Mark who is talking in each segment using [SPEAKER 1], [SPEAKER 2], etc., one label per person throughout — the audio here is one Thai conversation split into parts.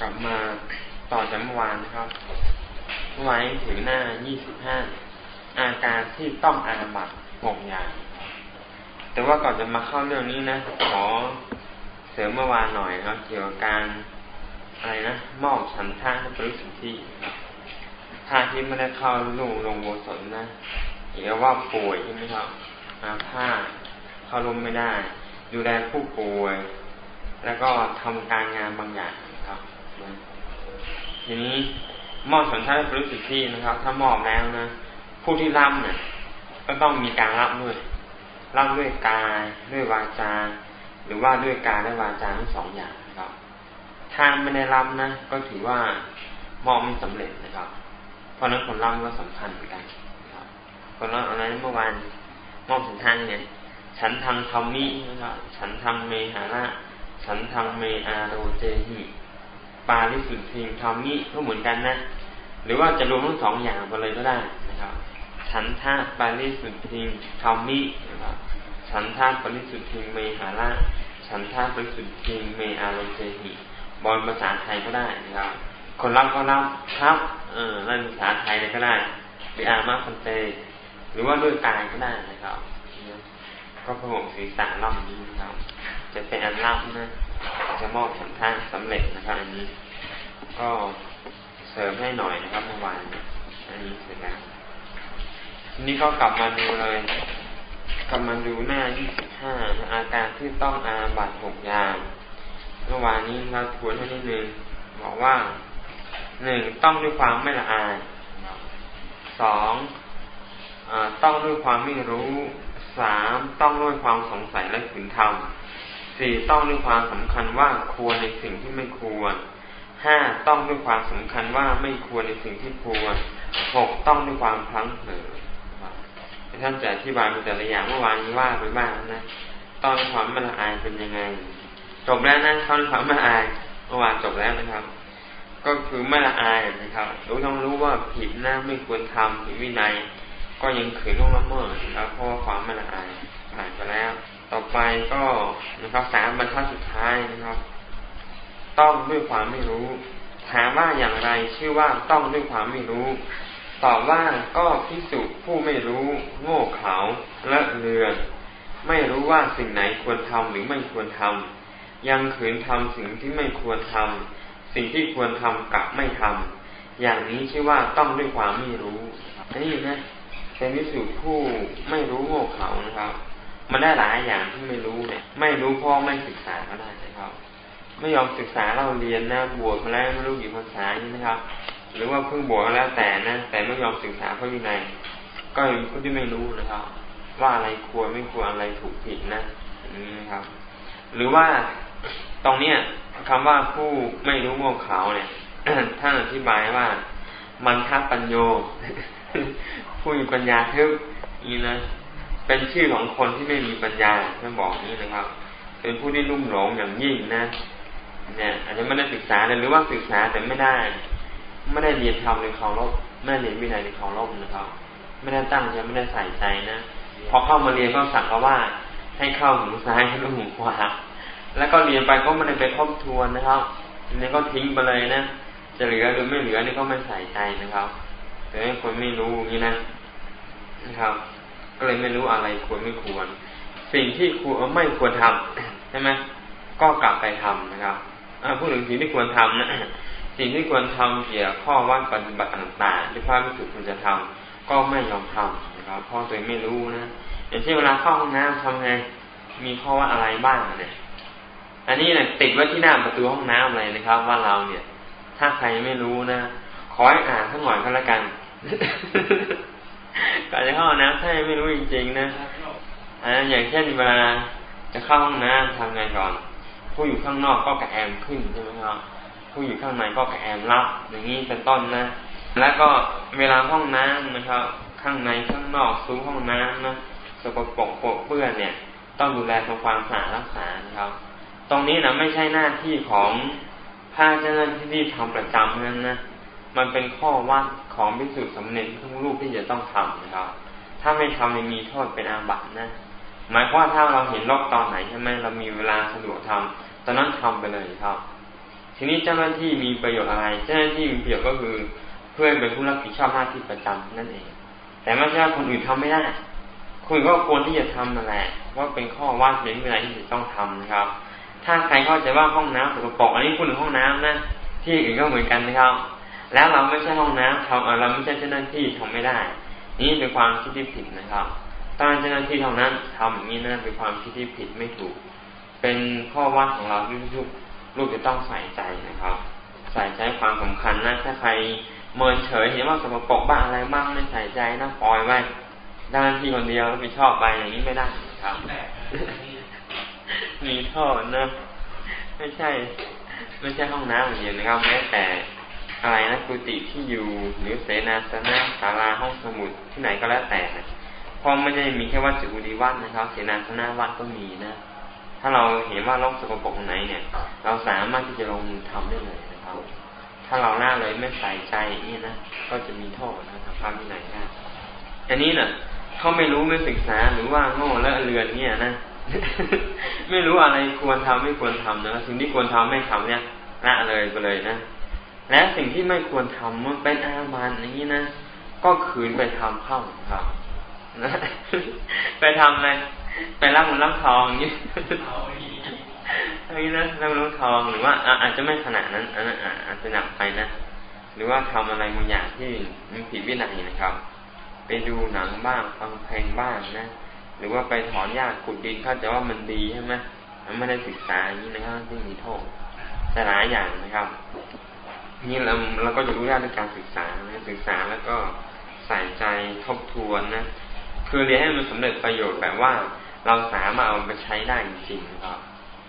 [SPEAKER 1] กลับมาต่อจากเมื่อวานนะครับเมื่อวานถึงหน้ายี่สิบห้าอาการที่ต้องอาบัตหกอย่าง แต่ว่าก่อนจะมาเข้าเรื่องนี้นะ ขอเสริมเมื่อวานหน่อยครับเกี่ยวกับการอะไรนะมอบฉันท่าให้บริสุทธิ์ท่าที่ไม่ได้เข้าลูลงโบสถนะเกี่ยวว่าป่วยใช่ไหมครับอาพาธเข้าลมไม่ได้ ดูแลผู้ป่วย แล้วก็ทำการงานบางอย่าง ทีนี้มอบสัญชาติบริสุทธินะครับ ถ้ามอบแล้วนะผู้ที่รับเนี่ยก็ต้องมีการรับด้วยรับด้วยกายด้วยวาจา หรือว่าด้วยกายและวาจาทั้งสองอย่างนะครับ ถ้าไม่ได้รับนะก็ถือว่ามอบไม่สำเร็จนะครับ เพราะนั้นคนรับก็สำคัญเหมือนกันครับคนรับอะไรเมื่อวานมอบสัญชาเนี่ยฉันทางธรรมินะครับฉันทางเมหาระฉันทางเมอาโรเจหิ ปาลิสุทธิธรรมิก็เหมือนกันนะ หรือว่าจะรวมทั้งสองอย่างไปเลยก็ได้นะครับ ฉันทาปาลิสุทธิธรรมินะครับ ฉันทาปาลิสุทธิเมหาระฉันทาปาลิสุทธิเมอาโรเจหิบอลภาษาไทยก็ได้นะครับ คนรับก็รับครับเออเล่นภาษาไทยเลยก็ได้หรืออามาคันเต หรือว่าด้วยกายก็ได้นะครับ ก็พระองค์ศีรษะรอบนี้นะครับ จะเป็นอันรับนะ จะมอบสัมทานสำเร็จนะครับอันนี้ก็เสริมให้หน่อยนะครับเมื่อวานอันนี้เสร็จแล้วนี้ก็กลับมาดูเลยกลับมาดูหน้า 25 อาการที่ต้องอาบัตหกอย่างเมื่อวานนี้เราทวนให้นิดนึงบอกว่าหนึ่งต้องด้วยความไม่ละอายสองต้องด้วยความไม่รู้สามต้องด้วยความสงสัยและขืนทำ สี่ต้องด้วยความสำคัญว่าควรในสิ่งที่ไม่ควรห้าต้องด้วยความสำคัญว่าไม่ควรในสิ่งที่ควรหกต้องด้วยความพลั้งเผลอท่านจะอธิบายเป็นแต่ละอย่างเมื่อวานนี้ว่าไปบ้างนะต้องความไม่ละอายเป็นยังไง จบแล้วนะต้องด้วยความไม่ละอายเมื่อวานจบแล้วนะครับ ก็คือไม่ละอายนะครับรู้ต้องรู้ว่าผิดนะไม่ควรทำผิดวินัย ก็ยังขืนล่วงละเมิดแล้วเพราะว่าความไม่ละอายผ่านไปแล้ว ต่อไปก็นะครับสามบรรทัดสุดท้ายนะครับ ต้องด้วยความไม่รู้ ถามว่าอย่างไรชื่อว่าต้องด้วยความไม่รู้ ตอบว่าก็พิสุผู้ไม่รู้ โง่เขลาและเลือน ไม่รู้ว่าสิ่งไหนควรทำหรือไม่ควรทำยังขืนทำสิ่งที่ไม่ควรทำสิ่งที่ควรทำกับไม่ทำอย่างนี้ชื่อว่าต้องด้วยความไม่รู้อันนี้นะเป็นวิสุผู้ไม่รู้โง่เขานะครับ มันได้หลายอย่างที่ไม่รู้เนี่ย ไม่รู้พราะไม่ศึกษาก็ได้นะครับ ไม่ยอมศึกษาเราเรียนนะบวชมาแล้วไม่รู้กี่ภาษานี่นะครับ หรือว่าเพิ่งบวชแล้วแต่นะ แต่ไม่ยอมศึกษาพระวินัยก็เป็นผู้ที่ไม่รู้นะครับ ว่าอะไรควรไม่ควรอะไรถูกผิดนะนี่นะครับ หรือว่าตรงเนี้ยคำว่าผู้ไม่รู้โง่เขาเนี่ยท่านอธิบายว่า มันทัปัญโยผู้มีปัญญาทึบนี่นะ เป็นชื่อของคนที่ไม่มีปัญญาท่านบอกนี้นะครับ เป็นผู้ที่ลุ่มหลงอย่างยิ่งนะ เนี่ยอาจจะไม่ได้ศึกษาเลยหรือว่าศึกษาแต่ไม่ได้ ไม่ได้เรียนธรรมในเขาลบไม่ได้เรียนวินัยในเขาลบนะครับ ไม่ได้ตั้งใจไม่ได้ใส่ใจนะพอเข้ามาเรียนก็สั่งเขาว่าให้เข้าหูซ้ายให้ลูกหูขวาแล้วก็เรียนไปก็ไม่ได้ไปทบทวนนะครับทีนี้ก็ทิ้งไปเลยนะ จะเหลือหรือไม่เหลือนี่ก็ไม่ใส่ใจนะครับแต่ให้คนไม่รู้อย่างนี้นะนะครับ ก็เลยไม่รู้อะไรควรไม่ควร สิ่งที่ควรไม่ควรทำใช่ไหมก็กลับไปทำนะครับพูดถึงสิ่งที่ควรทำนะสิ่งที่ควรทำเกี่ยวข้อว่าปฏิบัติต่างๆที่พระพิสุควรจะทำก็ไม่ยอมทำนะครับเพราะตัวเองไม่รู้นะอย่างเช่นเวลาเข้าห้องน้ำทำไงมีข้อว่าอะไรบ้างเนี่ย อันนี้เนี่ยติดไว้ที่หน้าประตูห้องน้ำเลยนะครับ ว่าเราเนี่ย ถ้าใครไม่รู้นะขอให้อ่านสักหน่อยก็แล้วกัน ก่อนจะเข้าห้องน้ำถ้าไม่รู้จริงๆนะอ่าอย่างเช่นเวลาจะเข้าห้องน้ำทำไงก่อน ผู้อยู่ข้างนอกก็กระแอมขึ้นใช่ไหมครับผู้อยู่ข้างในก็กระแอมรับอย่างนี้เป็นต้นนะ แล้วก็เวลาห้องน้ำนะครับ ข้างในข้างนอกซูห้องน้ำนะสกปรกปกเปื้อนเนี่ย ต้องดูแลทำความสะอาดรักษาครับ ตรงนี้นะไม่ใช่หน้าที่ของภาเจ้าหน้าที่ที่ทำประจำนั้นนะ มันเป็นข้อวัดของพิสูจน์สำเร็จทุกรูปที่จะต้องทำนะครับ ถ้าไม่ทำมันมีโทษเป็นอาบัตินะ หมายความว่าถ้าเราเห็นรอบตอนไหนใช่ไหมเรามีเวลาสะดวกทำตอนนั้นทำไปเลยครับ ทีนี้เจ้าหน้าที่มีประโยชน์อะไร เจ้าหน้าที่มีประโยชน์ก็คือ เพื่อเป็นผู้รับผิดชอบหน้าที่ประจำนั่นเอง แต่ไม่ใช่คนอื่นทำไม่ได้คุณก็ควรที่จะทำนั่นแหละว่าเป็นข้อว่าเป็นวินัยที่จะต้องทำนะครับ ถ้าใครเข้าใจว่าห้องน้ำสกปรกอันนี้พูดถึงห้องน้ำนะที่อื่นก็เหมือนกันนะครับ แล้วเราไม่ใช่ห้องน้ำทำเราไม่ใช่เจ้าหน้าที่ทำไม่ได้ นี่เป็นความคิดที่ผิดนะครับตอนเจ้าหน้าที่เท่านั้นทำอย่างนี้นั่นเป็นความคิดที่ผิดไม่ถูก เป็นข้อวัดของเราที่ทุกลูกจะต้องใส่ใจนะครับ ใส่ใจความสำคัญนะถ้าใครเมินเฉยเห็นว่าสกปรกบ้างอะไรบ้างไม่ใส่ใจนะปล่อยไว้ด้านที่คนเดียวแล้วไปชอบไปอย่างนี้ไม่ได้ครับ มีโทษนะไม่ใช่ ไม่ใช่ห้องน้ำอย่างเดียวนะครับแม้แต่ อะไรนะกุฏิที่อยู่หรือเสนาสนะศาลาห้องสมุดที่ไหนก็แล้วแต่นะเพราะไม่ได้มีแค่วัดจุกุดีวัดนะครับ เสนาสนะวัดก็มีนะ ถ้าเราเห็นว่าลกสกปรกไหนเนี่ย เราสามารถที่จะลงมือทำได้เลยนะครับ ถ้าเราหน้าเลยไม่ใส่ใจนี้นะก็จะมีโทษนะครับพระวินัยได้อันนี้นะ่ะเขาไม่รู้ไม่ศึกษาหรือว่าโง่และเรือนเนี่ยนะไม่รู้อะไรควรทำไม่ควรทำนะสิ่งที่ควรทำไม่ทำเนี่ยละเลยไปเลยนะ และสิ่งที่ไม่ควรทำมันเป็นอาบันอย่างนี้นะ ก็คืนไปทำเข้าครับนะไปทำอะไรไปรับเงินรับทองอย่างนี้อย่างนี้นะรับเงินรับทองหรือว่าอาจจะไม่ขนาดนั้นอันนั้นอาจจะหนักไปนะหรือว่าทำอะไรบางอย่างที่มันผิดวินัยนะครับ ไปดูหนังบ้างฟังเพลงบ้างนะหรือว่าไปถอนหญ้าขุดดินเข้าใจว่ามันดีใช่ไหมมันไม่ได้ศึกษาอย่างนี้นะครับที่มีโทษแต่หลายอย่างนะครับ นี่เราเราก็จะรู้ได้ด้วยการศึกษานะศึกษาแล้วก็ใส่ใจทบทวนนะคือเรียนให้มันสำเร็จประโยชน์แบบว่า เราสามารถเอาไปใช้ได้จริงๆนะครับ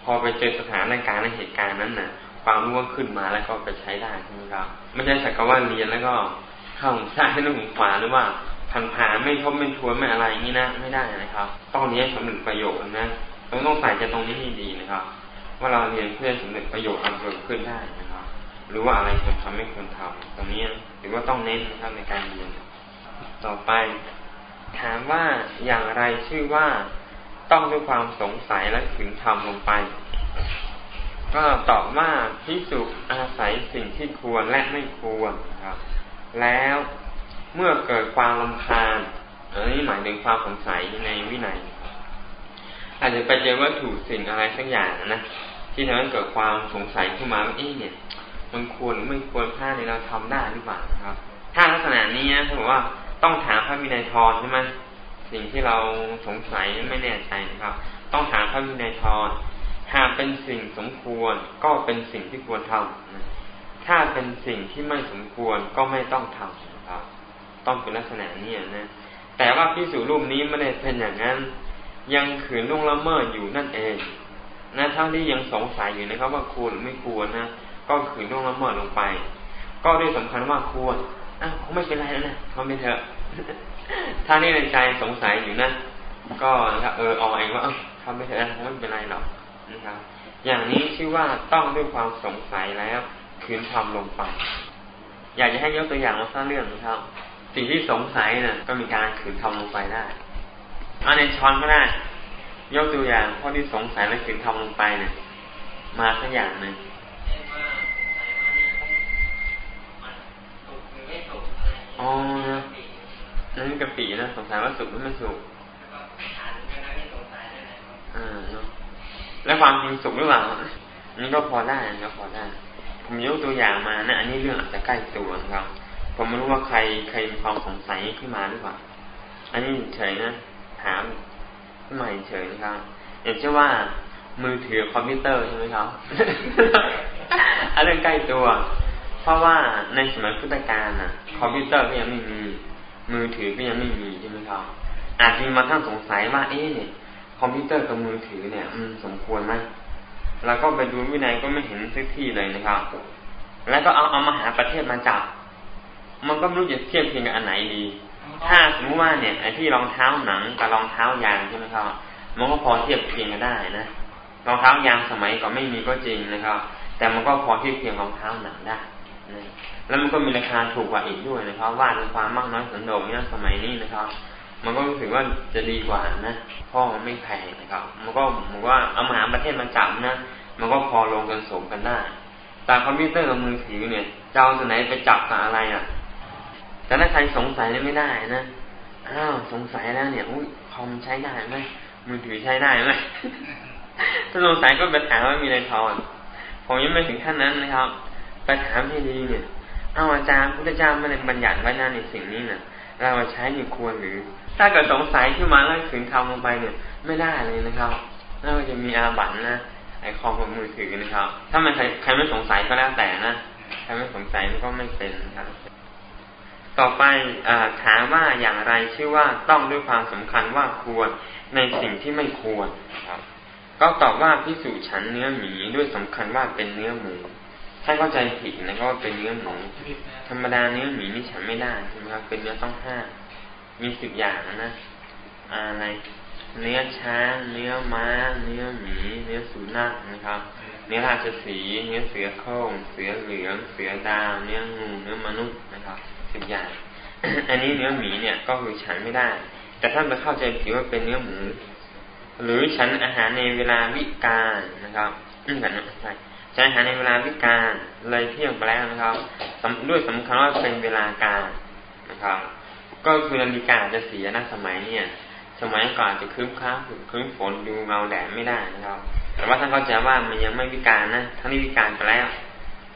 [SPEAKER 1] พอไปเจอสถานการณ์ในเหตุการณ์นั้นนะ่ะ ความรู้ว่าขึ้นมาแล้วก็ไปใช้ได้ใช่ไหมครับ ไม่ใช่สักว่าเรียนแล้วก็เข้าซ้ายนึกหูขวาหรือว่าผ่านผ่านไม่ทบไม่ทวนไม่อะไรอย่างนี้นะไม่ได้นะครับ ต้องเรียนสำเร็จประโยชน์นะเราต้องใส่ใจตรงนี้ให้ดีนะครับ ว่าเราเรียนเพื่อสำเร็จประโยชน์อันเกิดขึ้นได้นะครับ หรือว่าอะไรควรทำไม่ควรทำตรงนี้หรือว่าต้องเน้นนะครับในการเรียนต่อไป ถามว่าอย่างไรชื่อว่าต้องด้วยความสงสัยและถึงทำลงไป ก็ตอบว่าพิสุอาศัยสิ่งที่ควรและไม่ควรครับ แล้วเมื่อเกิดความลำคาญอันนี้หมายถึงความสงสัยในวินัยอาจจะไปเจอวัตถุสิ่งอะไรสักอย่างนะที่ทำให้เกิดความสงสัยขึ้นมาว่าเอ๊ะเนี่ย มันควรหรือไม่ควรพลาดในเราทำได้หรือเปล่าครับ ถ้าลักษณะนี้นะถ้าบอกว่าต้องถามพระวินัยทรใช่ไหมสิ่งที่เราสงสัยไม่แน่ใจนะครับ ต้องถามพระวินัยทรหากเป็นสิ่งสมควรก็เป็นสิ่งที่ควรทำถ้าเป็นสิ่งที่ไม่สมควรก็ไม่ต้องทำนะครับ ต้องเป็นลักษณะนี้นะ แต่ว่าพิสูรรูปนี้ไม่ได้เป็นอย่างนั้น ยังขืนล่วงละเมิดอยู่นั่นเองนะเท่าที่ยังสงสัยอยู่นะครับ ว่าควรหรือไม่ควรนะ ก็ขืนล่วงละเมิดลงไป ก็ด้วยสำคัญว่าควรอะคงไม่เป็นไรแล้วนะทำไปเถอะถ้านี่ในใจสงสัยอยู่นะก็นะครับเอออเองว่าทำไปเถอะคงไม่เป็นไรหรอกนะครับ อย่างนี้ชื่อว่าต้องด้วยความสงสัยแล้วคืนทำลงไป อยากจะให้ยกตัวอย่างมาสร้างเรื่องนะครับ สิ่งที่สงสัยนะ่ะ ก็มีการขืนทำลงไปได้เอาในช้อนก็ได้ยกตัวอย่างข้อที่สงสัยและขืนทำลงไปเนะี่ยมาสักอย่างหนึ่ง อ๋อนั่นกะปินะสงสัยว่าสุกหรือไม่สุกอ่าเนาะแล้วความจริงสุกหรือเปล่านี่ก็พอได้ก็พอได้ ผมยกตัวอย่างมานะอันนี้เรื่องอาจจะใกล้ตัวนะครับ ผมไม่รู้ว่าใครใครมีความสงสัยขึ้นมาหรือเปล่า อันนี้เฉยนะถามขึ้นมาเฉยนะครับอย่างเช่นว่ามือถือคอมพิวเตอร์ใช่ไหมครับอันเรื่องใกล้ตัวเพ ราะว่าในสมัยพุทธกาลน่ะ คอมพิวเตอร์ก็ยังไม่มี มือถือก็ยังไม่มีใช่ไหมครับ อาจจะมีมาทั้งสงสัยว่าเอ๊ะเนี่ย คอมพิวเตอร์กับมือถือเนี่ยมันสมควรไหมแล้วก็ไปดูวินัยก็ไม่เห็นสักที่เลยนะครับ แล้วก็เอาเอามาหาประเทศมาจับ มันก็ไม่รู้จะเทียบเคียงกับอันไหนดี ถ้าสมมติว่าเนี่ยไอ้ที่รองเท้าหนังกับรองเท้ายางใช่ไหมครับ มันก็พอเทียบเคียงกันได้นะ รองเท้ายางสมัยก็ไม่มีก็จริงนะครับ แต่มันก็พอเทียบเคียงรองเท้าหนังได้ แล้วมันก็มีราคาถูกกว่าอีกด้วยนะครับ ว่าในความมักน้อยสันโดษเนี่ยสมัยนี้นะครับ มันก็รู้สึกว่าจะดีกว่านะเพราะมันไม่แพงนะครับ มันก็มันว่าเอามาหาประเทศมาจับนะมันก็พอลงกันสมกันได้แต่คอมพิวเตอร์กับมือถือเนี่ยจะเอาตัวไหนไปจับกับอะไรอะแต่ถ้าใครสงสัยเนี่ยไม่ได้นะอ้าวสงสัยแล้วเนี่ยอุ้ยคอมใช้ได้ไหมมือถือใช้ได้ไหมถ้าสงสัยก็ไปถามว่ามีอะไรทอนผมยังไม่ถึงขั้นนั้นนะครับ ไปถามให้ดีเนี่ย เอาอาจารย์พุทธเจ้าไม่ได้บัญญัติไว้นะในสิ่งนี้นะ่ะเราใช้อยู่ควรหรือ ถ้าเกิดสงสัยขึ้นมาแล้วถึงทำลงไปเนี่ย ไม่ได้เลยนะครับน่าจะมีอาบัตนะไอคอมกับมือถือนะครับ ถ้ามันใครใครไม่สงสัยก็แล้วแต่นะใครไม่สงสัยก็ไม่เป็นนะครับ ต่อไปอถามว่าอย่างไรชื่อว่าต้องด้วยความสำคัญว่าควรในสิ่งที่ไม่ควรครับ ก็ตอบว่าพิสูจฉันเนื้อหมีด้วยสำคัญว่าเป็นเนื้อหมู ถ้าเข้าใจผิดนะก็เป็นเนื้อหมู ธรรมดาเนื้อหมีนี่ฉันไม่ได้ใช่ไหมครับ เป็นเนื้อต้องห้า มีสิบอย่างนะอะไร เนื้อช้าง เนื้อม้า เนื้อหมี เนื้อสุนัขนะครับ เนื้อราชสี เนื้อเสือโคร่ง เสือเหลือง เสือดาว เนื้องู เนื้อมนุษย์นะครับสิบอย่าง อันนี้เนื้อหมีเนี่ยก็คือฉันไม่ได้ แต่ท่านไปเข้าใจผิดว่าเป็นเนื้อหมู หรือฉันอาหารในเวลาวิกาลนะครับอืมกันนะใช่ ฉันอาหารในเวลาวิกาลเลยเที่ยงไปแล้วนะครับ ด้วยสำคัญว่าเป็นเวลาการนะครับ ก็คือนาฬิกาจะเสียนะสมัยเนี่ย สมัยก่อนจะคืบค้าคืบฝนดูเงาแดดไม่ได้นะครับ แต่ว่าท่านเข้าใจว่ามันยังไม่วิการนะทั้งนี้วิการไปแล้ว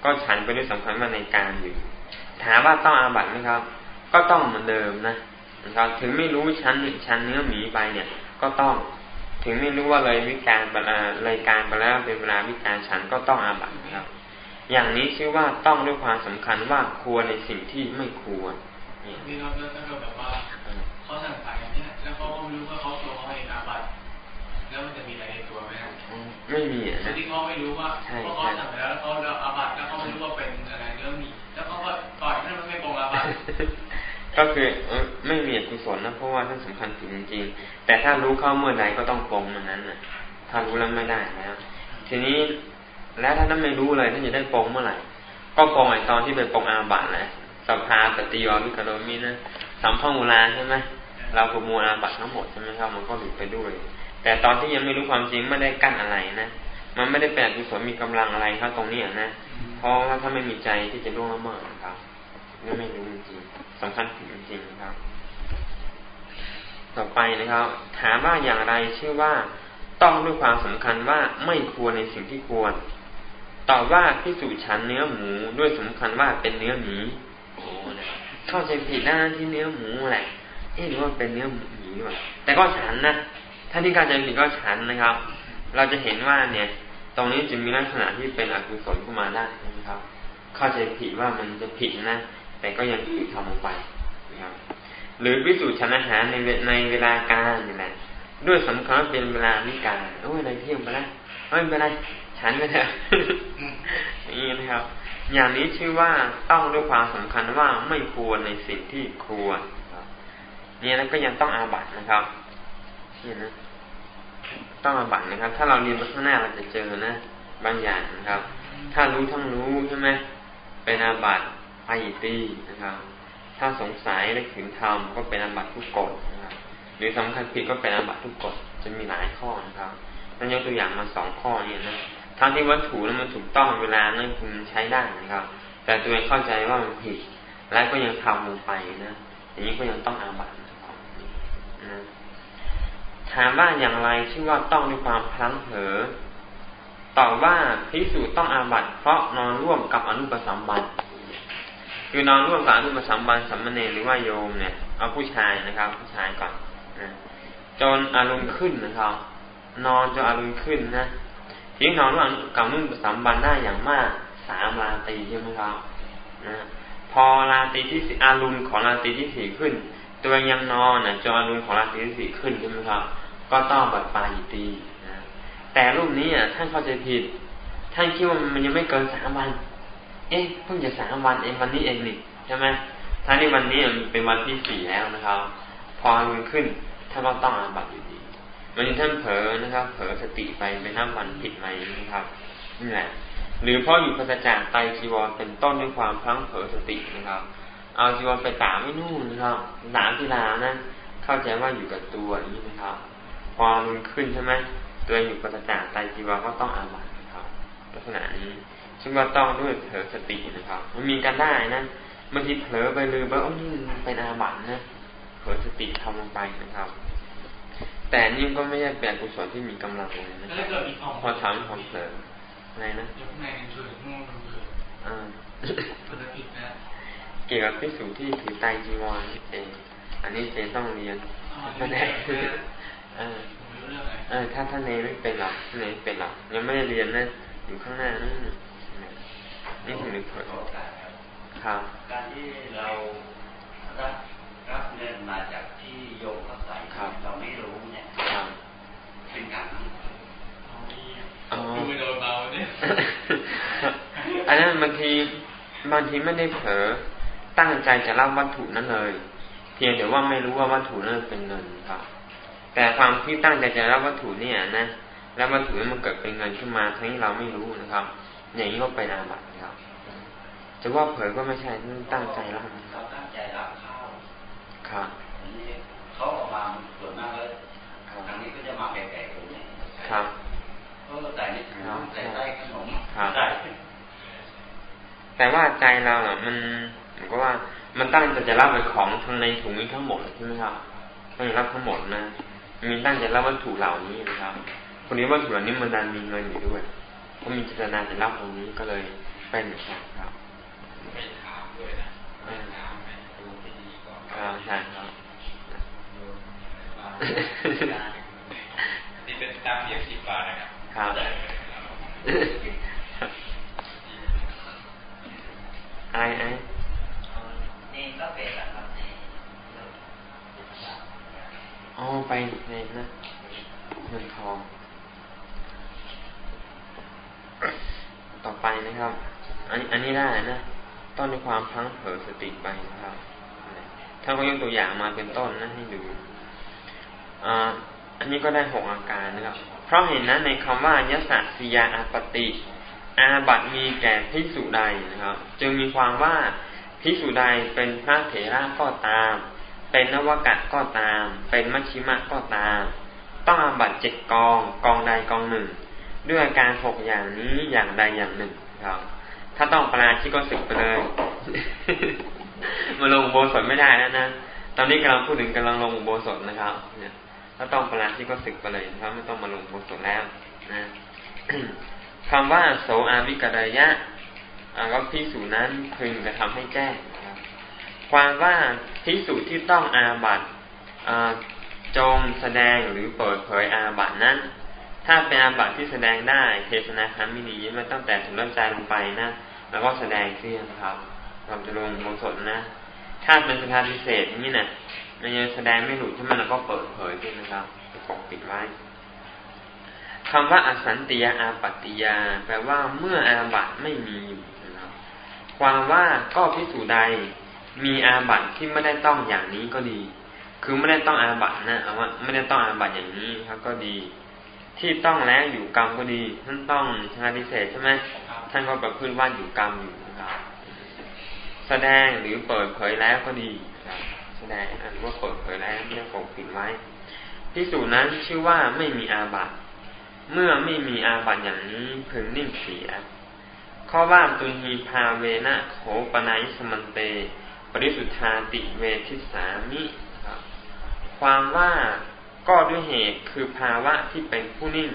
[SPEAKER 1] ก็ฉันไปด้วยสำคัญว่าในการอยู่ ถามว่าต้องอาบัตไหมครับ ก็ต้องเหมือนเดิมนะนะครับ ถึงไม่รู้ชั้นชั้นเนื้อหมีไปเนี่ย ก็ต้อง ถึงไม่รู้ว่าเลยวิการไปเลยการไปแล้วเป็นเวลาวิการฉันก็ต้องอาบัตนะครับ อย่างนี้ชื่อว่าต้องด้วยความสำคัญว่าควรในสิ่งที่ไม่ควร
[SPEAKER 2] นี่เราถ้าเกิดแบบว่าเขาสั่งไปเนี่ยแล้วเขาก็ไม่รู้ว่าเขาตัวเขาเองอาบัตแล้วมันจะมีอะไรในตัวไหมครับไม่
[SPEAKER 1] มีอะ
[SPEAKER 2] ที่เขาไม่รู้ว่าเขาเขาสั่งไปแล้วเขาแล้วอาบัตแล้วเขาไม่รู้ว่าเป็นอะไรเรื่องนี้แล้วเขาก็ปล่อยให้มันไม่ปรงอาบัต
[SPEAKER 1] ก็คือไม่มีกุศลนะเพราะว่าท่านสำคัญถึงจริงๆแต่ถ้ารู้เข้าเมื่อใดก็ต้องปรงมันนั้นนะถ้ารู้แล้วไม่ได้แล้วทีนี้แล้วถ้าท่านไม่รู้เลยท่านจะได้ปรงเมื่อไหร่ก็ปรงไอตอนที่เป็นปรงอาบัตแหละสภาปฏิยอวิคโดมินะสัมพังมูลาใช่ไหมเราขโมยอาบัตทั้งหมดใช่ไหมครับมันก็หลุดไปด้วย แต่ตอนที่ยังไม่รู้ความจริงไม่ได้กั้นอะไรนะมันไม่ได้แปลกุศลมีกำลังอะไรครับตรงนี้นะเพราะว่าถ้าไม่มีใจที่จะล่วงละเมิดครับ นี่ไม่รู้จริงสำคัญถึงจริงครับ ต่อไปนะครับ ถามว่าอย่างไรชื่อว่าต้องด้วยความสำคัญว่าไม่ควรในสิ่งที่ควร ตอบว่าพิสูจฉันเนื้อหมูด้วยสำคัญว่าเป็นเนื้อหมีโอ้เข้าใจผิดหน้าที่เนื้อหมูแหละเอ๊ะหรือว่าเป็นเนื้อหมูหรือเปล่าแต่ก็ฉันนะถ้าที่เข้าใจผิดก็ฉันนะครับ เราจะเห็นว่าเนี่ย ตรงนี้จะมีลักษณะที่เป็นอกุศลขึ้นมาได้นะครับ เข้าใจผิดว่ามันจะผิดนะ แต่ก็ยังผิดทำลงไปนะครับหรือวิสูจน์ฉันอาหาในในเวลาการนี่แหละด้วยสำคัญเป็นเวลาวิการโอ้ยอะไรเที่ยงไปแล้วไม่เป็นไรฉันก็เถอะนี่นะครับ อย่างนี้ชื่อว่าต้องด้วยความสำคัญว่าไม่ควรในสิ่งที่ควรเนี่ยแล้วก็ยังต้องอาบัตนะครับเนี่ยนะต้องอาบัตนะครับ ถ้าเราเรียนมาข้างหน้าเราจะเจอนะ บางอย่างนะครับ ถ้ารู้ทั้งรู้ใช่ไหมเป็นอาบัต ไปตีนะครับ ถ้าสงสัยและถึงทำก็เป็นอาบัตทุกกฎนะครับหรือสำคัญผิดก็เป็นอาบัตทุกกฎจะมีหลายข้อนะครับนั่นยกตัวอย่างมาสองข้อเนี่ยนะทั้งที่วัตถุนั้นมันถูกต้องเวลานั้นคุณใช้ได้นะครับ แต่ตัวเองเข้าใจว่ามันผิด และก็ยังทำลงไปนะอย่างนี้ก็ยังต้องอาบัตนะถามว่าอย่างไรชื่อว่าต้องด้วยความพลั้งเผลอตอบว่าพิสูจต้องอาบัตเพราะนอนร่วมกับอนุปสัมบัน คือนอนร่วมกับอนุปสัมบันสัมมเนหรือว่าโยมเนี่ย เอาผู้ชายนะครับ ผู้ชายก่อนนะจนอารมณ์ขึ้นนะครับ นอนจนอารมณ์ขึ้นนะที่นอนร่วมกับนุ่นสัมบันได้อย่างมากสามราตรีใช่ไหมครับนะพอราตรีที่สี่อารุณของราตรีที่สี่ขึ้น ตัวยังนอนนะจนอารุณของราตรีที่สี่ขึ้นใช่ไหมครับ ก็ต้องบัดปลายตีนะแต่รูปนี้อะท่านเข้าใจผิด ท่านคิดว่ามันยังไม่เกินสามวัน เอ๊ะเพิ่งจะสามวันเองวันนี้เองนี่ใช่ไหมท่านี้วันนี้เป็นวันที่สี่แล้วนะครับ พออารุณขึ้นท่านก็ต้องอาบัตอยู่ดีวันนี้ท่านเผลอนะครับ เผลอสติไปไปนับวันผิดไหมนะครับนี่แหละหรือเพราะอยู่พัสจากไตจีวรเป็นต้นด้วยความพลั้งเผลอสตินะครับ เอาจีวรไปตามไม่นู่นนะครับตามที่ลานะเข้าใจว่าอยู่กับตัวนี้นะครับ พอมันขึ้นใช่ไหมตัวอยู่พัสจากไตจีวรก็ต้องอาบัตนะครับ ลักษณะนี้ ซึ่งว่าต้องด้วยเผลอสตินะครับ มันมีกันได้นะบางทีเผลอไปลืมว่าโอ้นี่เป็นอาบัตินะเผลอสติทำลงไปนะครับ แต่นี่ก็ไม่ใช่เป็นกุศลที่มีกำลังเลยนะพอทำความเผลออะไรนะอ่าเกี่ยวกับพิสูจที่ถือไตจีวรเองอันนี้เจนต้องเรียนไม่ได้เออถ้าท่านเนไม่เป็นหรอกท่านเนเป็นหรอกยังไม่ได้เรียนนะอยู่ข้างหน้านั่น นี่คือหนึ่งผลครับ
[SPEAKER 3] การที่เรารับรับเงินมาจากที่โยมเขาใส่เราไม่รู้เนี่ยเป็นการ
[SPEAKER 2] อ๋อไม่โดนเบาเนี่ย
[SPEAKER 1] อันนั้นบางทีบางทีไม่ได้เผลอตั้งใจจะรับวัตถุนั้นเลย เพียงแต่ว่าไม่รู้ว่าวัตถุนั้นเป็นเงินครับ แต่ความที่ตั้งใจจะรับวัตถุเนี่ยนะแล้ววัตถุนั้นมันเกิดเป็นเงินขึ้นมาทั้งที่เราไม่รู้นะครับ อย่างนี้ก็เป็นอาบัติครับ จะว่าเผยก็ไม่ใช่ตั้งใจรับ
[SPEAKER 3] เขาตั้งใจรับข้าว
[SPEAKER 1] ครับ
[SPEAKER 3] เขาออกมาส่วนมากเลยทางนี้ก็จะมาแก่ๆตรงนี้
[SPEAKER 1] ครับ
[SPEAKER 3] ก็ใส่ในถุงใส่ใต้ขนม
[SPEAKER 1] ใส่แต่ว่าใจเราอะมันเหมือนกับว่า มันตั้งใจจะรับไปของทั้งในถุงนี้ทั้งหมดใช่ไหมครับตั้งใจรับทั้งหมดนะมีตั้งใจรับวัตถุเหล่านี้นะครับคนนี้วัตถุเหล่านี้มันดันมีเงินอยู่ด้วย ก็มีเจตนาจะรับตรงนี้ก็เลยเป็นครับครับไม่ถามด้วยนะไม่ถามดูที่ดีก่อนครับใช่ครับ
[SPEAKER 2] นี่เป็นตามเรียกสิบบาทนะครับ
[SPEAKER 1] ครับไอไอ
[SPEAKER 3] นี่ก็เป็นแบครับ
[SPEAKER 1] อ๋อไปเนนะเงินทอง ต่อไปนะครับ อันอันนี้ได้นะ ต้นในความพังเผอสติไปนะครับ ถ้าเขายกตัวอย่างมาเป็นต้นนะให้ดูอ่าอันนี้ก็ได้หกอาการนะครับ เพราะเห็นนะในคำว่ายสัสยาอปติ อาบัตมีแก่พิสุใดนะครับ จึงมีความว่าพิสุใดเป็นพระเถระก็ตาม เป็นนวกัดก็ตาม เป็นมัชชิมะก็ตาม ต้องอาบัตเจ็ดกอง กองใดกองหนึ่ง ด้วยการหกอย่างนี้อย่างใดอย่างหนึ่งครับ ถ้าต้องปราชิกก็สึกไปเลย มาลงโบสถไม่ได้แล้วนะตอนนี้กำลังพูดถึงกำลังลงโบสถนะครับเนี่ยถ้าต้องปราชิกก็สึกไปเลยครับไม่ต้องมาลงโบสถแล้วนะคำว่าโสอาวิกรยะก็พิสูจนั้นพึงจะทำให้แจ้งครับความว่าพิสูจที่ต้องอาบัตจงแสดงหรือเปิดเผยอาบัตนั้น ถ้าเป็นอาบัตที่แสดงได้เทศนาคามินีมาตั้งแต่ถึงเริ่มใจลงไปนะ แล้วก็แสดงเสียนะครับเราจะลงโมสดนะ ถ้าเป็นสถานพิเศษนี่นะมันยังแสดงไม่หลุดใช่ไหมเราก็เปิดเผยขึ้นนะครับปกปิดไว้คำว่าอสันติยาอาปติยา แปลว่าเมื่ออาบัตไม่มีอยู่นะครับ ความว่าก็พิสูจใดมีอาบัตที่ไม่ได้ต้องอย่างนี้ก็ดี คือไม่ได้ต้องอาบัตนะเอาว่าไม่ได้ต้องอาบัตอย่างนี้ครับก็ดี ที่ต้องแล้วอยู่กรรมก็ดี ท่านต้องชาติเศษใช่ไหมท่านก็ประพฤติว่าอยู่กรรมอยู่นะครับแสดงหรือเปิดเผยแล้วก็ดีแสดงหรือว่าเปิดเผยแล้วไม่ได้ปกปิดไว้พิสูจนั้นชื่อว่าไม่มีอาบัติเมื่อไม่มีอาบัติอย่างนี้พึงนิ่งเสีย ข้อว่าตุนีพาเวนะโขปนายสมันเต ปริสุทธาติเวทิสามิครับความว่า ก็ด้วยเหตุคือภาวะที่เป็นผู้นิ่ง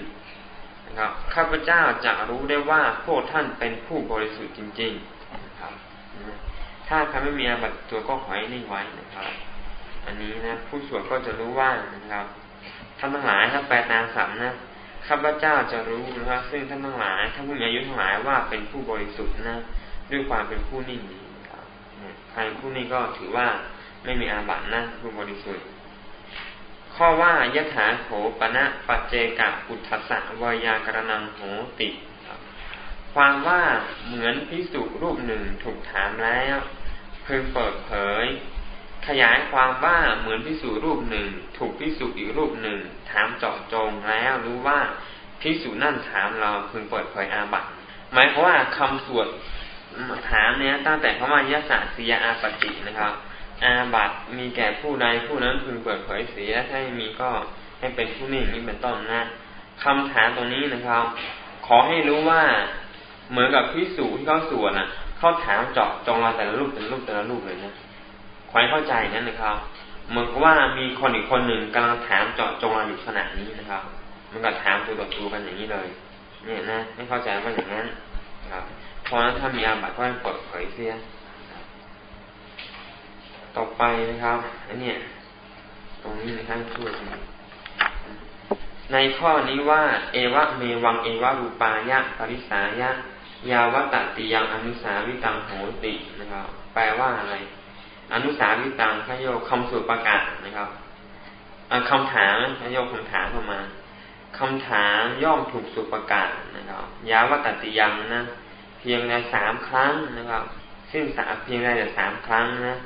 [SPEAKER 1] นะครับข้าพเจ้าจะรู้ได้ว่าพวกท่านเป็นผู้บริสุทธิ์จริงๆนะครับถ้าใครไม่มีอาบัติตัวก็ขอให้นิ่งไว้นะครับ อันนี้นะผู้สวดก็จะรู้ว่านะครับท่านทั้งหลายถ้าแปลตามสัมนะข้าพเจ้าจะรู้นะครับซึ่งท่านทั้งหลายท่านผู้มีอายุทั้งหลายว่าเป็นผู้บริสุทธิ์นะด้วยความเป็นผู้นิ่งนี้ครับใครผู้นี้ก็ถือว่าไม่มีอาบัตินะผู้บริสุทธิ์ ข้อว่ายะถาโขปณะปัจเจกะอุทสะวายากรนังโหติ ความว่าเหมือนพิสุรูปหนึ่งถูกถามแล้วพึงเปิดเผย ขยายความว่าเหมือนพิสูรูปหนึ่ง ถูกพิสูอีกรูปหนึ่ง ถามเจาะจงแล้วรู้ว่าพิสูจนั่นถามเราพึงเปิดเผยอาบัติหมายความว่าคำสวดถามเนี้ยตั้งแต่คำว่ายะสะสียอาปตินะครับ อาบัตมีแก่ผู้ใดผู้นั้นพึงเปิดเผยเสียถ้าไม่มีก็ให้เป็นผู้นิ่งนี่เป็นต้นนะคำถามตรงนี้นะครับ ขอให้รู้ว่าเหมือนกับพิสูจที่เขาสวดน่ะเขาถามเจาะจงเราแต่ละรูปแต่ละรูปแต่ละรูปเลยนะขอให้เข้าใจงั้นนะครับเหมือนกับว่ามีคนอีกคนหนึ่งกำลังถามเจาะจงเราอยู่ขณะนี้นะครับ มันก็ถามตัวต่อตัวกันอย่างนี้เลย เนี่ยนะไม่เข้าใจว่าอย่างนั้นครับเพราะนั้นถ้ามีอาบัติก็ให้เปิดเผยเสีย ต่อไปนะครับอันนี้ตรงนี้นะครับช่วยในข้อนี้ว่า เอวะเมวังเอวะรูปายะปริสายะ ยาวตติยังอนุสาวิตังโหตินะครับ แปลว่าอะไร อนุสาวิตังขยโยคำสุประกาศนะครับคำถามขยโยคำถามเข้ามาคำถามย่อมถูกสุประกาศนะครับ ยาวตติยังนะ เพียงในสามครั้งนะครับ ซึ่งสามเพียงในแต่สามครั้งนะ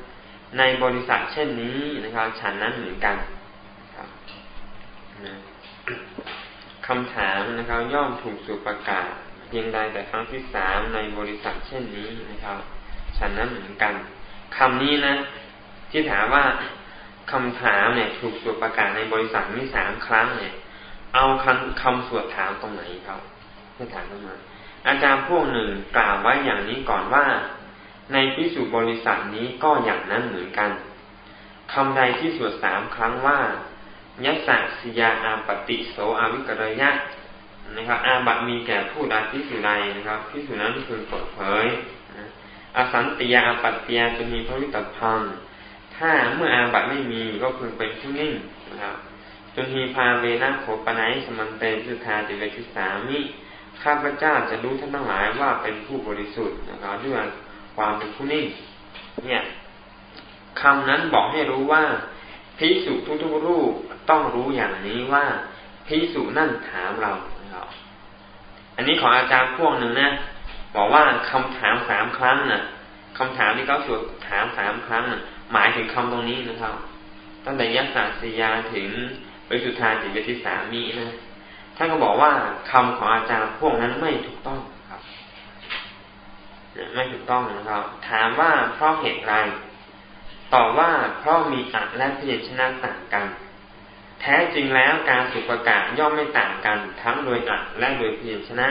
[SPEAKER 1] ในบริษัทเช่นนี้นะครับ ฉันนั้นเหมือนกันครับคำถามนะครับ ย่อมถูกสุประกาศ เพียงใดแต่ครั้งที่สามในบริษัทเช่นนี้นะครับ ฉันนั้นเหมือนกันคำนี้นะ ที่ถามว่าคำถามเนี่ย ถูกสวดประกาศในบริษัทนี้สามครั้งเนี่ย เอาคำคำสวดถามตรงไหนครับที่ถามขึ้นมาอาจารย์พวกหนึ่งกล่าวไว้อย่างนี้ก่อนว่า ในพิสูจบริษัทนี้ก็อย่างนั้นเหมือนกันคำใดที่สวดสามครั้งว่ายัสสะสิยาอาปติโสอาวิกรยะนะครับ อาบัตมีแก่ผู้ใดพิสุใดนะครับพิสุนั้นคือเปิดเผยอาสันติยาอาปัตติยาจะมีพระวิตพังถ้าเมื่ออาบัตไม่มีก็คือเป็นผู้นิ่งนะครับจนทีพาเวนะโขปนัยสมันเตสุธาติเวทิสามิข้าพเจ้าจะรู้ท่านทั้งหลายว่าเป็นผู้บริสุทธิ์นะครับด้วย ความเป็นผู้นิ่ง เนี่ยคำนั้นบอกให้รู้ว่าพิสุทุกๆรูปต้องรู้อย่างนี้ว่าพิสุนั่นถามเราครับอันนี้ของอาจารย์พวกหนึ่งนะบอกว่าคำถามสามครั้งนะ่ะคำถามที่เขาสวดถามสามครั้งนะ่ะ หมายถึงคำตรงนี้นะครับ ตั้งแต่ยักษ์สสยาถึงไปสุทาจิตวิสามีนะท่านก็บอกว่าคำของอาจารย์พวกนั้นไม่ถูกต้อง ไม่ถูกต้องนะครับ ถามว่าเพราะเหตุไรตอบว่าเพราะมีอัดและพยัญชนะต่างกัน แท้จริงแล้วการสุประกาศย่อมไม่ต่างกัน ทั้งโดยอัดและโดยเพียงชนะ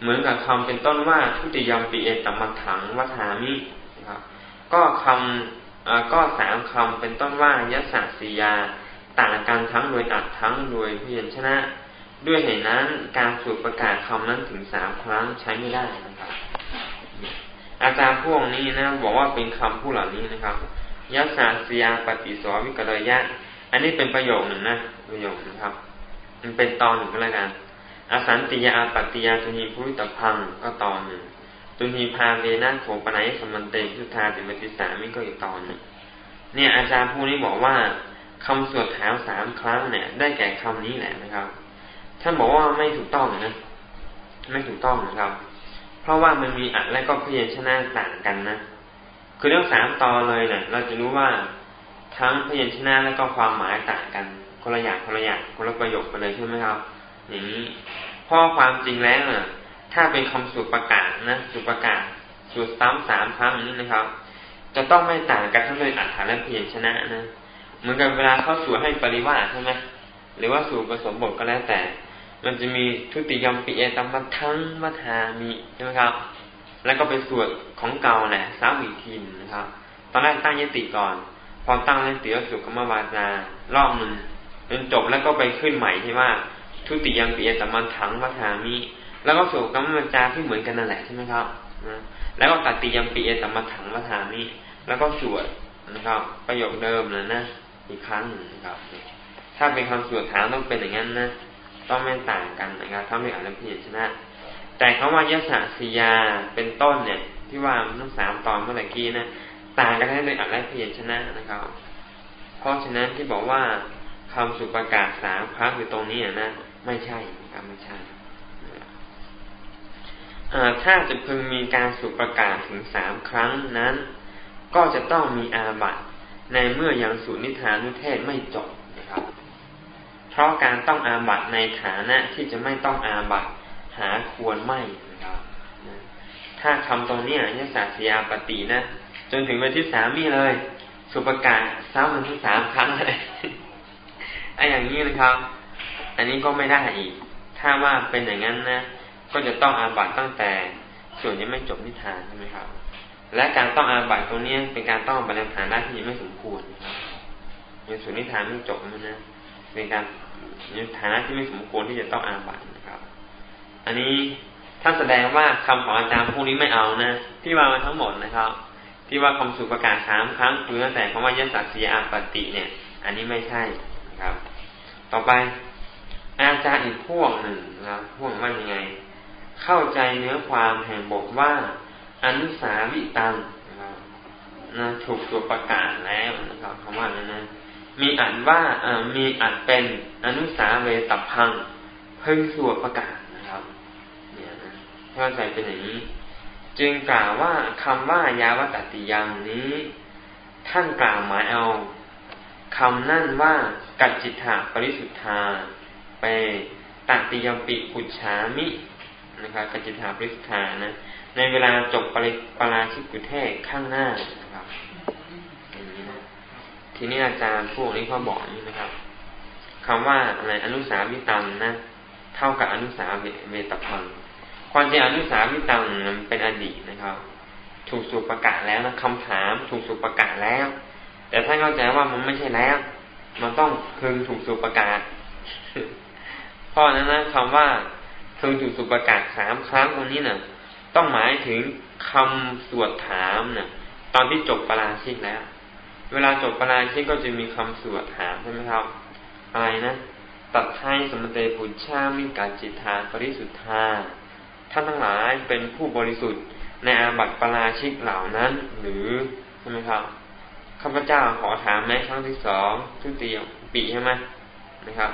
[SPEAKER 1] เหมือนกับคำเป็นต้นว่าทุติยมปีเอตมัถังวัฏามิครับก็คำก็สามคำเป็นต้นว่ายศสียา ต่างกันทั้งโดยอัดทั้งโดยเพียงชนะ ด้วยเหตุนั้นการสุประกาศคำนั้นถึงสามครั้งใช้ไม่ได้นะครับ อาจารย์พวกนี้นะบอกว่าเป็นคำพูดเหล่านี้นะครับยัสสียาปฏิสวิกรยะ อันนี้เป็นประโยคหนึ่งนะประโยคนะครับ มันเป็นตอนหนึ่งก็แล้วกันอสันติยาปัติยาตุนีพุทธพังก็ตอนหนึ่งตุนีพาเวนะโขปนัยสมันเตสุธาติมติสามิก็อีกตอนหนึ่งเนี่ยอาจารย์ผู้นี้บอกว่าคำสวดถาสามครั้งเนี่ย ได้แก่คำนี้แหละนะครับท่านบอกว่าไม่ถูกต้องนะไม่ถูกต้องนะครับ เพราะว่ามันมีอัดและก็พยัญชนะต่างกันนะคือเรื่องสามตอนเลยเนี่ย เราจะรู้ว่าทั้งพยัญชนะและก็ความหมายต่างกันคนละอย่างคนละอย่างคนละประโยคไปเลยใช่ไหมครับอย่างนี้เพราะความจริงแล้วน่ะ ถ้าเป็นคำสุประกาศนะสุประกาศสุดซ้ำสามครั้งนี้นะครับ จะต้องไม่ต่างกันทั้งโดยอัฐานและพยัญชนะนะเหมือนกับเวลาเขาสวดให้ปริวาสใช่ไหมหรือว่าสูตรผสมบทก็แล้วแต่ มันจะมีทุติยมปิเอตัมมัทั้งมัทามีใช่ไหมครับ แล้วก็เป็นสวดของเก่าแหละสาวีทินนะครับ ตอนแรกตั้งยติก่อน พอตั้งแล้วเสียสุขมาวาจารอบหนึ่งจนจบแล้วก็ไปขึ้นใหม่ที่ว่า ทุติยังปีสัมมันถังวัฏามิแล้วก็สุขกรรมวาจาที่เหมือนกันนั่นแหละใช่ไหมครับแล้วก็ตัดติยังปีสัมมันถังวัฏามิแล้วก็สวดนะครับ ประโยคเดิมนะนะอีกครั้งหนึ่งนะครับ ถ้าเป็นคำสวดถามต้องเป็นอย่างนั้นนะ ต้องไม่ต่างกันนะครับถ้าไม่อ่านแล้วพิจารณาแต่คำว่ายศสียาเป็นต้นเนี่ย ที่ว่าทั้งสามตอนเมื่อกี้นะต่างกันให้เลยอัดและพยัญชนะนะครับ เพราะฉะนั้นที่บอกว่าคำสุประกาศสามครั้งอยู่ตรงนี้นะไม่ใช่ครับไม่ใช่ถ้าจะพึงมีการสุประกาศถึงสามครั้งนั้น ก็จะต้องมีอาบัตในเมื่อยังสุนิทานุเทศไม่จบนะครับ เพราะการต้องอาบัตในฐานะที่จะไม่ต้องอาบัตหาควรไม่นะครับถ้าคำตรงนี้ยศาสยาปฏินะ จนถึงวันที่สามมีเลย สุประกาศซ้ำวันที่สามครั้งเลยไอ้อย่างนี้นะครับ อันนี้ก็ไม่ได้อีก ถ้าว่าเป็นอย่างนั้นนะ ก็จะต้องอาบัตตั้งแต่ส่วนยังไม่จบนิทานใช่ไหมครับ และการต้องอาบัตตรงนี้เป็นการต้องบันฐานได้ที่ยังไม่สมควรนะครับในส่วนนิทานไม่จบนะ เป็นการในฐานะที่ไม่สมควรที่จะต้องอาบัตนะครับ อันนี้ถ้าแสดงว่าคำของอาจารย์พวกนี้ไม่เอานะที่ว่ามาทั้งหมดนะครับ ที่ว่าคำสุประกาศสามครั้งคือตั้งแต่คำว่ายสัตสีอาปติเนี่ย อันนี้ไม่ใช่นะครับ ต่อไป อาจารย์อีกพวกหนึ่งนะครับพวกมันยังไง เข้าใจเนื้อความแห่งบทว่าอนุสาวิตังนะครับนะถูกตัวประกาศแล้วนะครับคำว่านั้นนะ มีอันว่ามีอันเป็นอนุสาเวตพัง เพิ่งสวดประกาศนะครับเนี่ยนะเข้าใจเป็นอย่างนี้ จึงกล่าวว่าคำว่ายาวตติยังนี้ ท่านกล่าวหมายเอาคำนั่นว่ากัจจิตาปริสุทธาไปตัติยมปิปุชามินะครับกัจจิตาปริสุทธานะในเวลาจบปริปราชิกุเทศข้างหน้านะครับ ทีนี้อาจารย์พวกนี้เขาบอกนี่นะครับคำว่าอะไรอนุสาวิตังนะเท่ากับอนุสาเวตพังความจริงอนุสาวิตังเป็นอดีตนะครับ ถูกสุประกาศแล้วนะคำถามถูกสุประกาศแล้ว แต่ท่านเข้าใจว่ามันไม่ใช่แล้ว มันต้องพึงถูกสุประกาศเพราะนั้นนะคำว่าพึงถูกสุประกาศสามครั้งตรงนี้นะ่ะ ต้องหมายถึงคำสวดถามนะ่ะ ตอนที่จบปราชิกแล้ว เวลาจบปราชิกก็จะมีคำสวดถามใช่ไหมครับ อะไรนะตัดให้สมเตปุชามิกาจิตาปริสุทธาท่านทั้งหลายเป็นผู้บริสุทธิ์ในอาบัติปราชิกเหล่านั้น หรือใช่ไหมครับข้าพเจ้าขอถามแม้ครั้งที่สองทุติยปีใช่ไหมนะครับ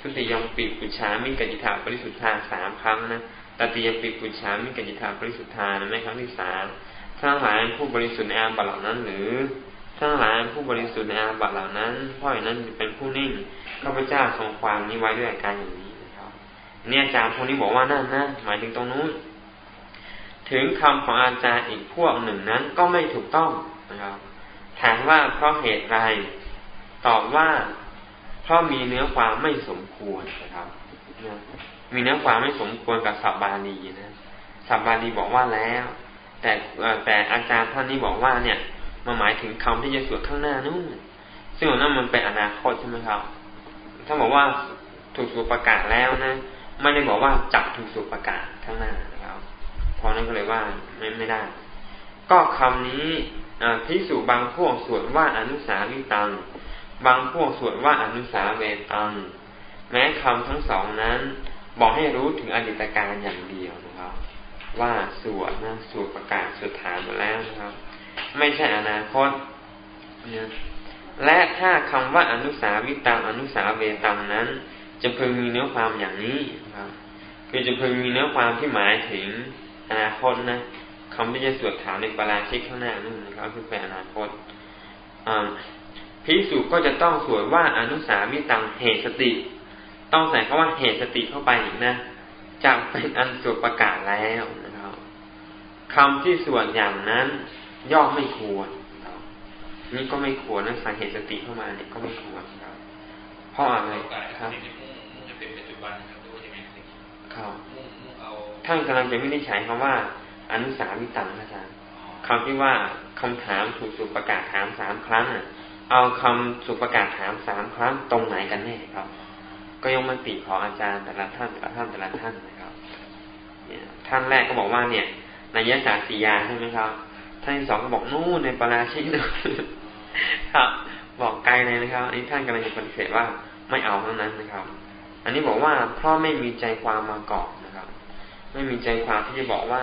[SPEAKER 1] ทุติยมปีปุชามิกาจิตาปริสุทธาสามครั้งนะตติยมปีปุชามิกาจิตาปริสุทธานะแม้ครั้งที่สามทั้งหลายผู้บริสุทธิ์ในอาบัติเหล่านั้นหรือ ทั้งหลายผู้บริสุทธิ์ในอาบัตเหล่านั้นเพราะอย่างนั้นเป็นผู้นิ่งข้าพเจ้าทรงความนี้ไว้ด้วยอาการอย่างนี้นะครับ เนี่ยอาจารย์พวกนี้บอกว่านั่นนะหมายถึงตรงนู้น ถึงคำของอาจารย์อีกพวกหนึ่งนั้นก็ไม่ถูกต้องนะครับถามว่าเพราะเหตุไรตอบว่าเพราะมีเนื้อความไม่สมควรนะครับมีเนื้อความไม่สมควรกับสับบาลีนะสับบาลีบอกว่าแล้ว แต่แต่อาจารย์ท่านนี้บอกว่าเนี่ย มาหมายถึงคำที่จะสวดข้างหน้านู่นซึ่งนั้นมันเป็นอนาคตใช่ไหมครับ ถ้าบอกว่าถูกสวดประกาศแล้วนะไม่ได้บอกว่าจับถูกสวดประกาศข้างหน้านะครับเพราะนั้นก็เลยว่าไม่ไม่ได้ ก็คำนี้พิสูจบางพวกสวดว่าอนุสาวิตัง บางพวกสวดว่าอนุสาเวตัง แม้คำทั้งสองนั้น บอกให้รู้ถึงอดีตการอย่างเดียวนะครับ ว่าสวดนะสวดประกาศสวดถามมาแล้วนะครับ ไม่ใช่อนาคต และถ้าคำว่าอนุสาวิตังอนุสาเวตังนั้น จะพึงมีเนื้อความอย่างนี้ครับคือจะพึงมีเนื้อความที่หมายถึงอนาคตนะคำที่จะสวดถามในปราชิกข้างหน้านั่นนะครับคือเป็นอนาคตพิสุก็จะต้องสวดว่าอนุสาวิตังเหตุสติ ต้องใส่คำว่าเหตุสติเข้าไปอีกนะจะเป็นอันสวดประกาศแล้วนะครับคำที่สวดอย่างนั้น ย่อไม่ควรนี่ก็ไม่ควรนะสาเหตุสติเข้ามาเนี่ยก็ไม่ควรครับเพราะอะไรครับครับท่านกำลังจะไม่ได้ใช้คำว่าอนุสาวิตังอาจารย์คำที่ว่าคำถามถูกสุประกาศถามสามครั้งอะ เอาคำสุประกาศถามสามครั้งตรงไหนกันแน่ครับ ก็ยังมันติของอาจารย์แต่ละท่านแต่ละท่านแต่ละท่านนะครับเนี่ยท่านแรกก็บอกว่าเนี่ยนายศาสตร์สียาใช่ไหมครับท่านที่สองก็บอกนู่นในปราชิกครับ บอกไกลเลยนะครับ อันนี้ท่านกำลังจะปฏิเสธว่าไม่เอาเท่านั้นนะครับ อันนี้บอกว่าเพราะไม่มีใจความมาเกาะนะครับ ไม่มีใจความที่จะบอกว่า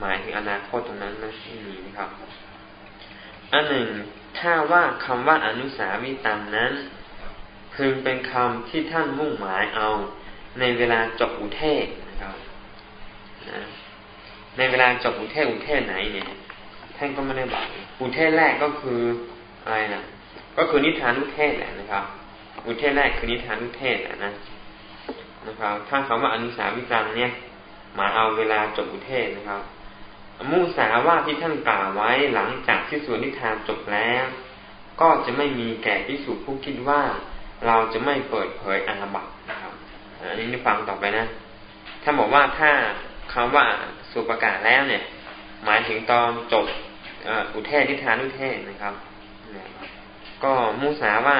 [SPEAKER 1] หมายถึงอนาคตตรงนั้นนะไม่มีนะครับ อันหนึ่งถ้าว่าคำว่าอนุสาวิตังนั้นพึงเป็นคำที่ท่านมุ่งหมายเอาในเวลาจบอุเทศนะครับนะในเวลาจบอุเทศอุเทศไหนเนี่ย ท่านก็ไม่ได้บอกอุเทศแรกก็คืออะไรนะก็คือนิทานุเทศแหละนะครับ อุเทศแรกคือนิทานุเทศแหละนะนะครับถ้าคำว่าอนุสาวิจังเนี่ยมาเอาเวลาจบอุเทศนะครับมูสาว่าที่ท่านกล่าวไว้หลังจากที่ส่วนนิทานจบแล้ว ก็จะไม่มีแก่ที่สุผู้คิดว่า เราจะไม่เปิดเผยอาบัตนะครับอันนี้ฟังต่อไปนะ ถ้าบอกว่าถ้าคำว่าสสุประกาศแล้วเนี่ย หมายถึงตอนจบอุเทศนิทานุเทศนะครับ ก็มุสาว่า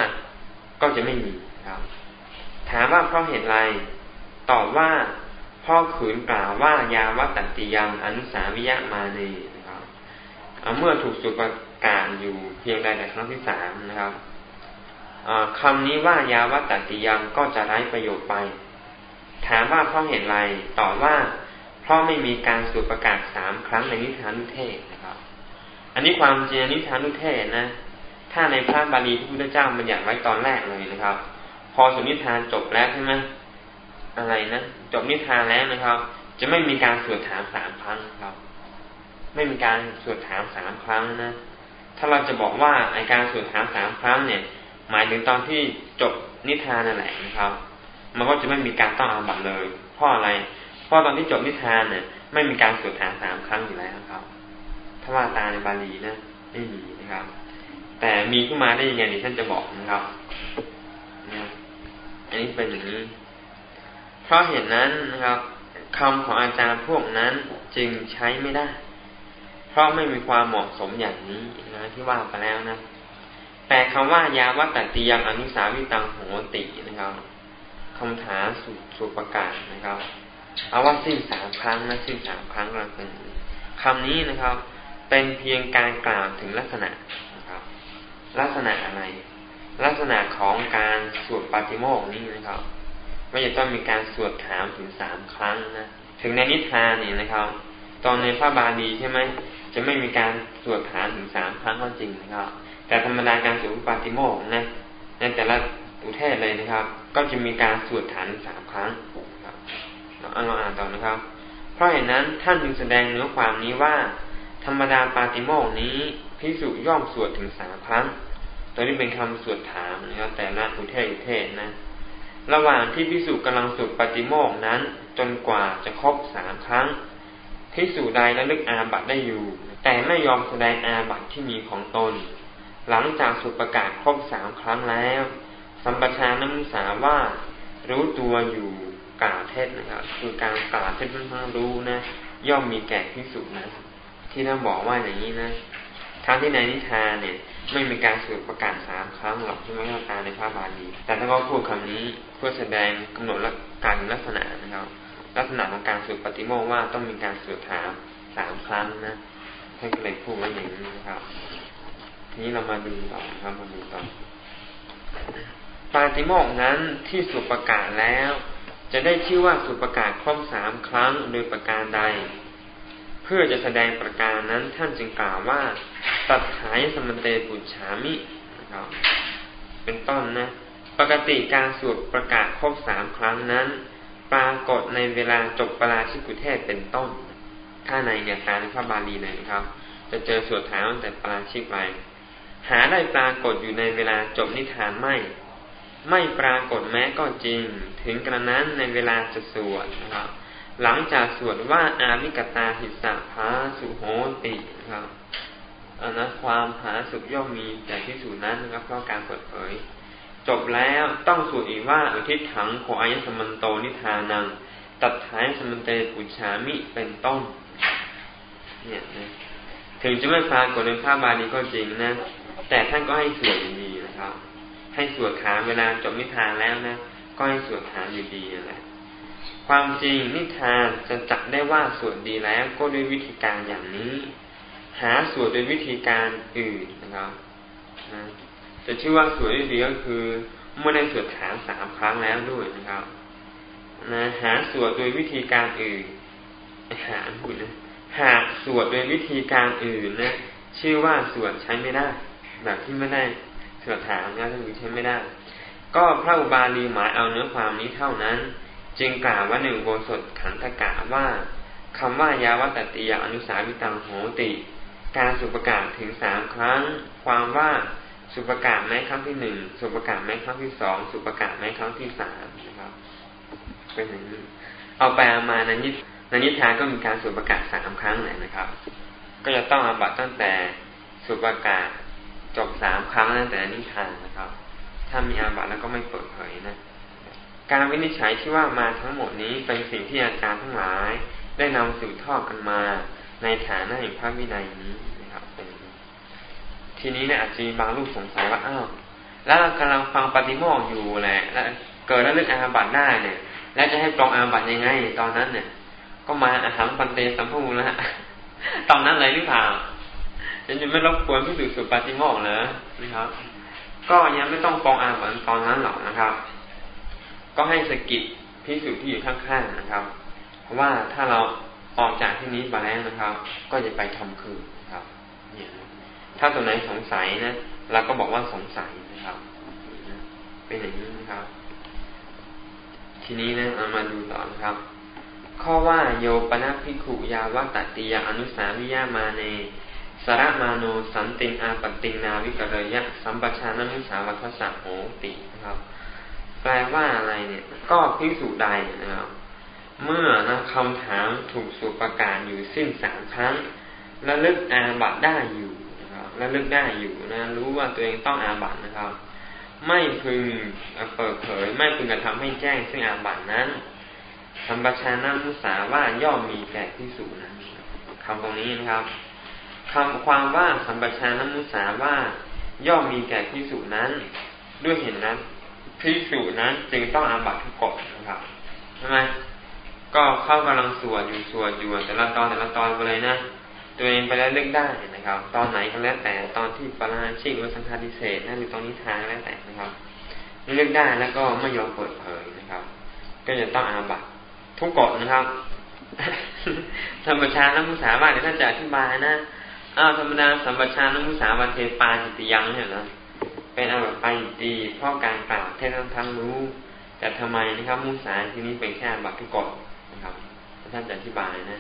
[SPEAKER 1] ก็จะไม่มีครับ ถามว่าเพราะเหตุไร ตอบว่าพ่อขืนกล่าวว่ายาวัตติยังอนุสาวิยะมาเนนะครับเมื่อถูกสุประกาศอยู่เพียงใดแต่ครั้งที่สามนะครับคำนี้ว่ายาวัตติยังก็จะไร้ประโยชน์ไป ถามว่าเพราะเหตุไรตอบว่า เพราะไม่มีการสุประกาศสามครั้งในนิทานุเทศนะครับ อันนี้ความจริงนิทานุเทศนะ ถ้าในพระบาลีที่พระพุทธเจ้ามันอยากไว้ตอนแรกเลยนะครับ พอสุนิทานจบแล้วใช่ไหมอะไรนะจบนิทานแล้วนะครับ จะไม่มีการสวดถามสามครั้งครับ ไม่มีการสวดถามสามครั้งนะถ้าเราจะบอกว่าไอการสวดถามสามครั้งเนี่ย หมายถึงตอนที่จบนิทานนั่นแหละนะครับ มันก็จะไม่มีการต้องอาบัตเลยเพราะอะไร ราะตอนที่จบนิทานเนี่ยไม่มีการสวดถามสามครั้งอยู่แล้วครับถ้าว่าตาในบาลีนะไม่มีนะครับ แต่มีขึ้นมาได้ยังไงดิฉันจะบอกนะครับอันนี้เป็นอย่างนี้ เพราะเหตุนั้นนะครับคำของอาจารย์พวกนั้นจึงใช้ไม่ได้ เพราะไม่มีความเหมาะสมอย่างนี้นะที่ว่าไปแล้วนะแต่คำว่ายาวัตติยังอนุสาวิตังโหตินะครับคำถามสุสุประกาศนะครับ เอาว่าสิ้นสามครั้งนะสิ้นสามครั้งเราเป็นคำนี้นะครับ เป็นเพียงการกล่าวถึงลักษณะนะครับ ลักษณะอะไร ลักษณะของการสวดปาติโมกนี้นะครับว่จะต้องมีการสวดถามถึงสามครั้งนะถึงในนิทานนี่นะครับ ตอนในพระบาลีใช่ไหมจะไม่มีการสวดถามถึงสามครั้งก็จริงนะครับ แต่ธรรมดาการสวดปาติโมกนะในแต่ละอุเทศเลยนะครับ ก็จะมีการสวดถามสามครั้ง ครับเราอ่านต่อนะครับ เพราะเหตุนั้นท่านจึงแสดงเนื้อความนี้ว่า ธรรมดาปาติโมกนี้พิสุย่อมสวดถึงสามครั้งตัวนี้เป็นคำสวดถามนะครับแต่ละอุเทศอุเทศนะ ระหว่างที่พิสุกำลังสุดปฏิโมกนั้น จนกว่าจะครบสามครั้งพิสุใดระลึกอาบัตได้อยู่ แต่ไม่ยอมแสดงอาบัตที่มีของตน หลังจากสุดประกาศครบสามครั้งแล้ว สัมปชานมุสาว่ารู้ตัวอยู่ กล่าวเทศนะครับ คือการกล่าวเทศเพื่อรู้นะย่อมมีแก่พิสุดนะ ที่ท่านบอกว่าอย่างนี้นะทั้งที่ในนิทานเนี่ย ไม่มีการสืบประกาศสามครั้งหรอกที่ไม่เข้าตาในพระบาลีแต่ถ้าเขาพูดคำนี้เพื่อแสดงกำหนดลการลักษณะนะครับ ลักษณะของการสืบปฏิโมกว่าต้องมีการสืบถามสามครั้งนะท่านก็เลยพูดไว้อย่างนี้นะครับ ทีนี้เรามาดูต่อครับมาดูต่อปาติโมกนั้นที่สุประกาศแล้ว จะได้ชื่อว่าสุประกาศครบสามครั้งโดยประการใด เพื่อจะแสดงประการนั้นท่านจึงกล่าวว่า ตัดหายสมเตปุชามินะครับเป็นต้นนะปกติการสวดประกาศครบสามครั้งนั้น ปรากฏในเวลาจบปราชิกุเทศเป็นต้น ถ้าในเนี่ยตามในพระบาลีเลยนะครับ จะเจอสวดถามตั้งแต่ปราชิกไปหาได้ปรากฏอยู่ในเวลาจบนิทานไม่ ไม่ปรากฏแม้ก็จริง ถึงกระนั้นในเวลาจะสวดนะครับ หลังจากสวดว่าอาวิกตาหิสะพาสุโหตินะครับอันนะความผาสุกย่อมมีแต่ที่สูนั้นนะครับเพราะการเปิดเผย จบแล้วต้องสวดอีกว่าอุทิศถังโขอายสมันโตนิทานัง ตัดท้ายสมันเตปุชามิเป็นต้น เนี่ยนะถึงจะไม่ปรากฏในภาพบาลีก็จริงนะ แต่ท่านก็ให้สวดอยู่ดีนะครับ ให้สวดถาเวลาจบนิทานแล้วนะก็ให้สวดถาอยู่ดีแหละความจริงนิทานจะจักได้ว่าสวดดีแล้วก็ด้วยวิธีการอย่างนี้ หาสวดด้วยวิธีการอื่นนะครับนะจะชื่อว่าสวดดีก็คือเมื่อได้สวดฐานสามครั้งแล้วด้วยนะครับนะหาสวดโดยวิธีการอื่นหาพูดนะหากสวดโดยวิธีการอื่นนะชื่อว่าสวดใช้ไม่ได้ แบบที่ไม่ได้ สวดฐานนะคือใช้ไม่ได้ ก็พระอุบาลีหมายเอาเนื้อความนี้เท่านั้น จึงกล่าวว่าหนึ่งโบสถขันธกะว่าคำว่ายาวัตติยาอนุสาวิตังโหติ การสุประกาศถึงสามครั้ง ความว่าสุประกาศแม้ครั้งที่หนึ่งสุประกาศแม้ครั้งที่สองสุประกาศแม้ครั้งที่สามนะครับ เป็นอย่างนี้เอาไปเอามาในนินนิทานก็มีการสุประกาศสามครั้งเลยนะครับ ก็จะต้องอาบัตตั้งแต่สุประกาศ จบสามครั้งตั้งแต่นิทานนะครับ ถ้ามีอาบัตแล้วก็ไม่เปิดเผยนะ การวินิจฉัยที่ว่ามาทั้งหมดนี้เป็นสิ่งที่อาจารย์ทั้งหลาย ได้นำสืบทอดกันมาในฐานะแห่งพระวินัยนี้นะครับเป็นทีนี้เนี่ยอาจจะมีบางลูกสงสัยว่าอ้าวแล้วเรากำลังฟังปฏิโมกอยู่แหละแล้วเกิดแล้วเลือกอาบัตได้เนี่ย แล้วจะให้ปรองอาบัตยังไง ตอนนั้นเนี่ย ก็มาอาหารปันเตสัมพูแล้วตอนนั้นเลยหรือเปล่า จะจะไม่รบกวนผู้สืบสุปฏิโมกเหรอนะครับ ก็ยังไม่ต้องปองอาบัตตอนนั้นหรอกนะครับ ก็ให้สกิดพิสูจน์ที่อยู่ข้างๆนะครับ เพราะว่าถ้าเราออกจากที่นี้มาแล้วนะครับ ก็จะไปทำคืนนะครับเนี่ยถ้าตัวไหนสงสัยนะเราก็บอกว่าสงสัยนะครับเป็นอย่างนี้นะครับ ทีนี้นะเอามาดูต่อนะครับ ข้อว่าโยปนาภิขุยาวัตติยาอนุสาวิยามาเน สารมาโนสันติงอาปติงนาวิกเรยะ สัมปชานมุสาวัทสะโหตินะครับ แปลว่าอะไรเนี่ย ก็พิสูจใดนะครับ เมื่อนะคำถามถูกสุประกาศอยู่สิ้นสามครั้งและลึกอาบัตได้อยู่นะครับและลึกได้อยู่นะ รู้ว่าตัวเองต้องอาบัตนะครับ ไม่พึงเปิดเผย ไม่พึงกระทำให้แจ้งซึ่งอาบัตนั้นสัมปชานามุสาว่าย่อมมีแก่ที่สูจนั้นคำตรงนี้นะครับ คำความว่าสัมปชานมุสาว่า ย่อมมีแก่ที่สูจนั้น ด้วยเห็นนั้นพิสูจนั้นจึงต้องอาบัตทุกกฎนะครับใช่ไหมก็เข้ากำลังสวดอยู่สวดอยู่แต่ละตอนแต่ละตอนไปเลยนะตัวเองไปแล้วเลือกได้นะครับ ตอนไหนก็แล้วแต่ตอนที่ปราชิกหรือสังฆาทิเศษนั่นหรือตอนนี้ทางแล้วแต่นะครับเลือกได้แล้วก็ไม่ยอมเปิดเผยนะครับ ก็จะต้องอาบัตทุกกฎนะครับธรรมชาตินักมุสาวาเดี๋ยวท่านจะอธิบายนะ อ้าวธรรมดาสัมปชานมุสาวาเทปาจิตยังเนี่ยนะเป็นอาบัตไปตีเพราะการกล่าวเทศทั้งรู้ แต่ทำไมนะครับ มุสาที่นี้เป็นแค่บัตทุกกฎนะครับท่านจะอธิบายนะ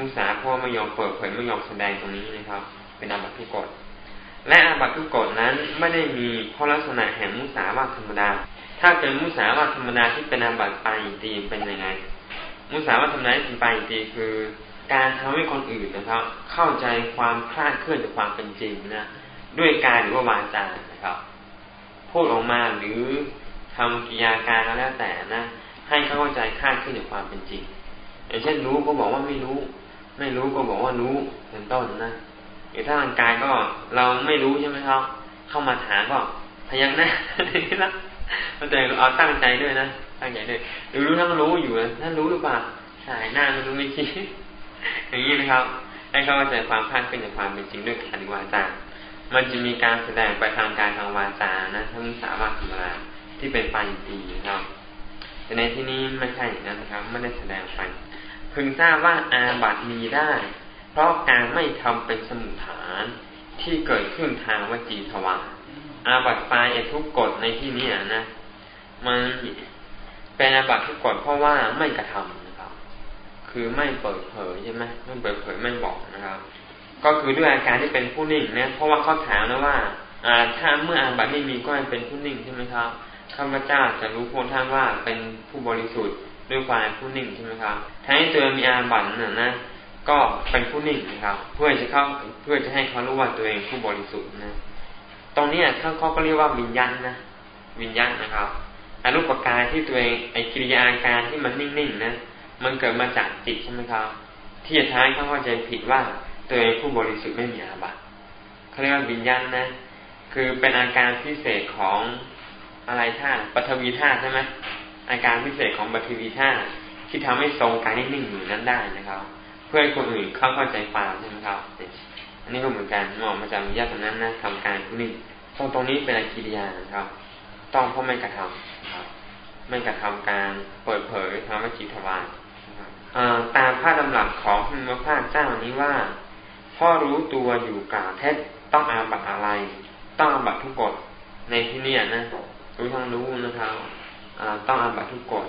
[SPEAKER 1] มุสาพราะไม่ยอมเปิดเผยไม่ยอมแสดงตรงนี้นะครับ เป็นอาบัตทุกกฎและอาบัตทุกกฎนั้นไม่ได้มีเพราะลักษณะแห่งมุสาวาธรรมดา ถ้าเป็นมุสาวาธรรมดาที่เป็นอาบัตไปตีเป็นยังไง มุสาวาธรรมดาที่เป็นไปตีคือ การทำให้คนอื่นนะครับ เข้าใจความคลาดเคลื่อนจากความเป็นจริงนะด้วยการหรือว่าวาจานะครับ พูดออกมาหรือทำกิยาการก็แล้วแต่นะให้เข้าใจคลาดเคลื่อนจากความเป็นจริง อย่างเช่นรู้ก็บอกว่าไม่รู้ ไม่รู้ก็บอกว่ารู้เป็นต้นนะหรือถ้าร่างกายก็เราไม่รู้ใช่ไหมครับ เข้ามาถามก็พยักหน้านะมันแต่เอาตั้งใจด้วยนะตั้งใจด้วยหรือรู้ทั้งรู้อยู่นะท่านรู้หรือเปล่าสายหน้าไม่รู้ไม่ชี้ อย่างนี้นะครับให้เข้าใจความคาดเคลื่อนจากความเป็นจริงด้วยการวาจา มันจะมีการแสดงไปทางการทางวาจานะทั้งสามารถธรรมดาที่เป็นไปดีนะครับแต่ในที่นี้ไม่ใช่อย่างนั้นนะครับไม่ได้แสดงไปพึงทราบว่าอาบัตมีได้ เพราะการไม่ทำเป็นสมุทฐานที่เกิดขึ้นทางวจีทวารอาบัตปลายทุกกฎในที่นี้นะมันเป็นอาบัตทุกกฎเพราะว่าไม่กระทำนะ คือไม่เปิดเผยใช่ไหมไม่เปิดเผยไม่บอกนะครับ ก็คือด้วยอาการที่เป็นผู้นิ่งนะเพราะว่าเขาถามนะว่าอ่าถ้าเมื่ออาบัตไม่มีก็เป็นผู้นิ่งใช่ไหมครับข้าพเจ้าจะรู้พวกท่านว่าเป็นผู้บริสุทธิ์ด้วยความผู้นิ่งใช่ไหมครับถ้าให้ตัวมีอาบัตน่ะนะก็เป็นผู้นิ่งนะครับ เพื่อจะเข้าเพื่อจะให้เขารู้ว่าตัวเองผู้บริสุทธิ์นะตรงนี้เขาเขาก็เรียกว่าวิญญาณนะวิญญาณนะครับอรูปกายที่ตัวเองไอกิริยาการที่มันนิ่งๆนะ มันเกิดมาจากจิตใช่ไหมครับ ที่จะท้ายเขาเข้าใจผิดว่าตัวเองผู้บริสุทธิ์ไม่มีอาบัติเขาเรียกว่าวิญญาณนะ คือเป็นอาการพิเศษของอะไรธาตุปฐวีธาตุใช่ไหมอาการพิเศษของปฐวีธาตุที่ทำให้ทรงกายนิ่งๆอยู่นั้นได้นะครับ เพื่อให้คนอื่นเข้าเข้าใจความใช่ไหมครับอันนี้ก็เหมือนกันมองมาจากวิญญาณตรงนั้นนะทำการผู้นิ่งตรงตรงนี้เป็นอากิริยานะครับ ต้องเพราะไม่กระทำครับ ไม่กระทำการเปิดเผยทำให้จิตวาร ตามพระดำรัสของพระพาเจ้านี้ว่า พ่อรู้ตัวอยู่กล่าวเท็จต้องอาบัตอะไร ต้องอาบัตทุกกฎในที่นี้นะรู้ทั้งรู้นะครับต้องอาบัตทุกกฎ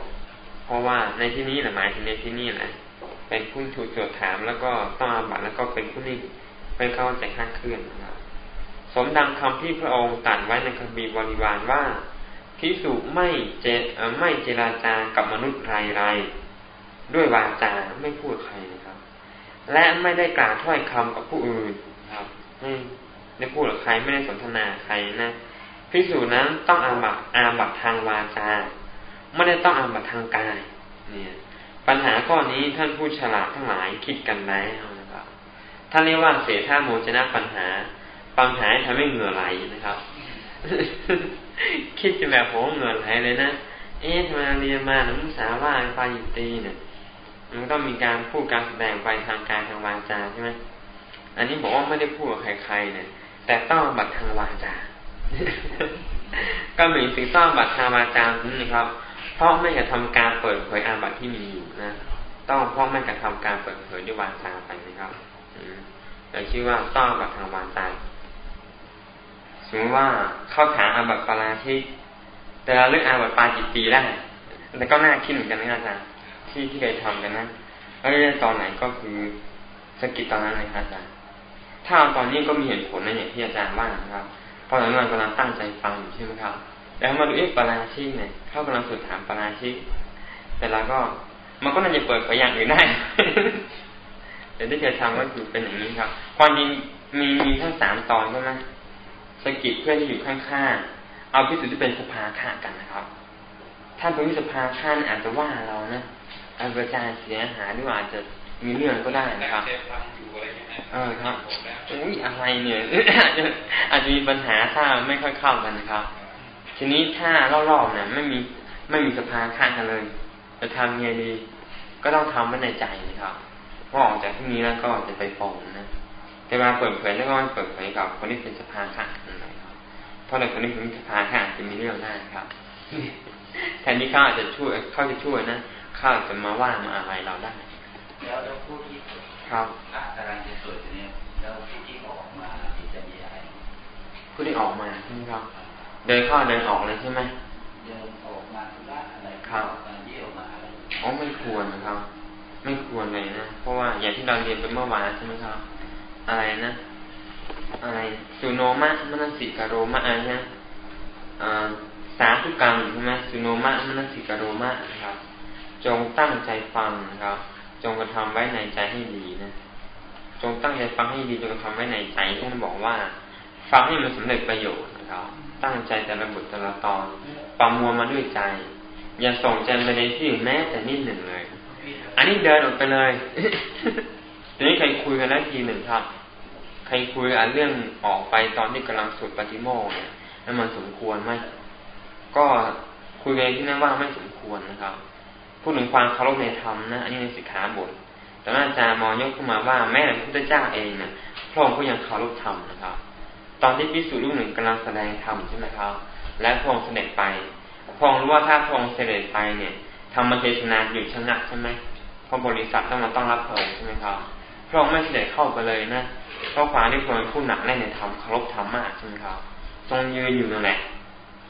[SPEAKER 1] เพราะว่าในที่นี้แหละหมายถึงในที่นี้แหละเป็นผู้ถูกโจทย์ถามแล้วก็ต้องอาบัตแล้วก็เป็นผู้นิ่งเป็นเข้าใจข้างเคลื่อนนะครับสมดังคำที่พระองค์ตรัสไว้ในคัมภีร์บริวารว่าพิสุไม่เจไม่เจราจากับมนุษย์ไรไร ด้วยวาจาไม่พูดใครนะครับ และไม่ได้กล่าวถ้อยคำกับผู้อื่นครับไม่ได้พูดกับใครไม่ได้สนทนาใครนะพิสูจนั้นต้องอาบัตอาบัตทางวาจา ไม่ได้ต้องอาบัตทางกาย เนี่ย ปัญหาข้อนี้ท่านผู้ฉลาดทั้งหลายคิดกันแล้วนะครับท่านเรียกว่าเสท่าโมจนะปัญหา ปัญหาทำให้เหงื่อไหลนะครับ คิดจะแบบโหเหงื่อไหลเลยนะเอ๊ะทำไมเรียนมาหนังสาว่าไปยิตีเนี่ย มันต้องมีการพูดการแสดงไปทางกายทางวาจาใช่ไหมอันนี้บอกว่าไม่ได้พูดกับใครๆเนี่ย แต่ต้องบัตรทางวาจา ก็หมายถึงต้องบัตรทางวาจานี่ครับ เพราะไม่กระทำการเปิดเผยอาบัตที่มีอยู่นะ ต้องเพราะไม่กระทำการเปิดเผยด้วยวาจาไปนะครับแต่ชื่อว่าต้องบัตรทางวาจาสมมติว่าเข้าถามอาบัตปาราชิกแต่เราเลือกอาบัตปาจิตตีได้แต่ก็น่าคิดเหมือนกันนะอาจารย์ ที่ที่เคยทำกันนะแล้วเรียนตอนไหนก็คือสกิดตอนนั้นเลยครับอาจารย์ถ้าตอนนี้ก็มีเหตุผลในอย่างที่อาจารย์ว่านะครับเพราะตอนนั้นกำลังตั้งใจฟังอยู่ใช่ไหมครับ แล้วมาดูเอ๊ะปาราชิกเนี่ยเขากำลังสุดถามปาราชิกแต่เราก็มันก็น่าจะเปิดเผยอย่างอื่นได้แต่ที่จะทำก็คือเป็นอย่างนี้ครับความจริงมีมีทั้งสามตอนใช่ไหมสกิดเพื่อนที่อยู่ข้างๆเอาพิสูจน์ที่เป็นสภาฆ่ากันนะครับ ถ้าเป็นวิสภาฆ่าอาจจะว่าเรานะ อาจจะจายเสียหายหรืออาจจะมีเรื่องก็ได้นะครับเออครับอุ้ยอะไรเนี่ยอาจจะอาจจะมีปัญหาถ้าไม่ค่อยเข้ากันนะครับ ทีนี้ถ้ารอบๆเนี่ยไม่มีไม่มีสภาฆ่ากันเลย จะทำไงดี ก็ต้องทำไว้ในใจนะครับพอออกจากที่นี้แล้วก็จะไปฟ้องนะแต่มาเปิดเผยแล้วก็เปิดเผยกับคนที่เป็นสภาค่ะนะครับเพราะในคนที่เป็นสภาค่ะจะมีเรื่องได้ครับแทนที่เขาอาจจะช่วยเขาจะช่วยนะ เขาจะมาว่ามาอะไรเราได้
[SPEAKER 3] แล้วแล้วผู้ที่
[SPEAKER 1] ครับ
[SPEAKER 3] พระกำลังจะสวดอยู่เนี่ยแล้วผู้ที่ออกมาที่จะมีอะไร
[SPEAKER 1] ผู้ที่ออกมาใช่ไหมครับ เดินเข้าเดินออกเลยใช่ไหม
[SPEAKER 3] เดินออกมาธุระอะไร
[SPEAKER 1] ครับ
[SPEAKER 3] มาเยี่ยวมาอะไร
[SPEAKER 1] อ๋อไม่ควรนะครับ ไม่ควรเลยนะเพราะว่าอย่างที่เราเรียนไปเมื่อวานใช่ไหมครับ อะไรนะอะไรสุโนมะมนสิกโรมะอะไรนะสาธุกรรมใช่ไหมสุโนมะมนสิกโรมะนะครับ จงตั้งใจฟังนะครับ จงกระทำไว้ในใจให้ดีนะ จงตั้งใจฟังให้ดีจงกระทำไว้ในใจท่านบอกว่า ฟังให้มันสำเร็จประโยชน์นะครับ ตั้งใจแต่ละบทแต่ละตอนประมวลมาด้วยใจ อย่าส่งใจไปในที่แม้แต่นิดหนึ่งเลย อันนี้เดินออกไปเลยทีนี้ใครคุยกันแล้วทีหนึ่งครับ ใครคุยอันเรื่องออกไปตอนที่กำลังสวดปฏิโมกข์เนี่ยแล้วมันสมควรไหมก็คุยกันที่นั่นว่าไม่สมควรนะครับ พูดถึงความเคารพในธรรมนะ อันนี้ในสิกขาบท แต่ว่าอาจารย์มอยกขึ้นมาว่าแม้แต่พระพุทธเจ้าเองนี่ยพระองค์ก็ยังเคารพธรรมนะครับ ตอนที่พิสูจน์ลูกหนึ่งกำลังแสดงธรรมใช่ไหมครับ และพระองค์เสด็จไปพระองค์รู้ว่าถ้าพระองค์เสด็จไปเนี่ยธรรมเทศนาหยุดชะงักใช่ไหมเพราะบริษัทต้องมาต้องรับพระองค์ใช่ไหมครับพระองค์ไม่เสด็จเข้าไปเลยนะเพราะความที่พระองค์ผู้หนักแน่นในธรรมเคารพธรรมมากใช่ไหมครับทรงยืนอยู่นั่นแหละ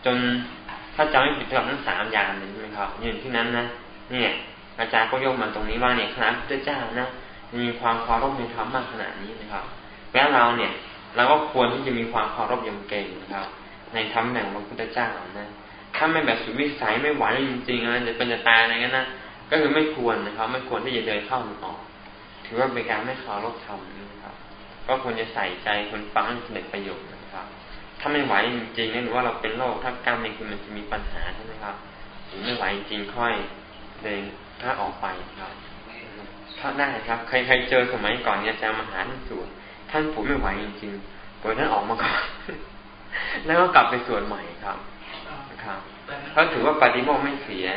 [SPEAKER 1] จนถ้าจำไม่ผิดกับทั้งสามอย่างเลยใช่ไหมครับยืนที่นั้นนะ เนี่ย อาจารย์ก็ยกมาตรงนี้ว่าเนี่ยคณะพระเจ้านะมีความเคารพในธรรมมากขนาดนี้นะครับ แล้วเราเนี่ยเราก็ควรที่จะมีความเคารพยำเกรงนะครับ ในธรรมแห่งพระพุทธเจ้านะถ้าไม่แบบสุดวิสัยไม่ไหวจริงๆอะไรจะเป็นจะตายอะไรเงี้ยนะก็คือไม่ควรนะครับ ไม่ควรที่จะเดินเข้าหรือออก ถือว่าเป็นการไม่เคารพธรรมนะครับ ก็ควรจะใส่ใจคนฟังให้เร็จประโยชน์นะครับ ถ้าไม่ไหวจริงๆนะหรือว่าเราเป็นโรคถ้ากล้ามเนื้อคือมันจะมีปัญหาใช่ไหมครับหรือไม่ไหวจริงค่อย เดินถ้าออกไปครับถ้าได้ครับใครใครเจอสมัยก่อนเนี่ยจะมาหาท่านสวดท่านผูไม่ไหวจริงๆปล่อยท่านออกมาก่อนแล้วก็กลับไปสวดใหม่ครับครับเขาถือว่าปฏิโมกข์ไม่เสีย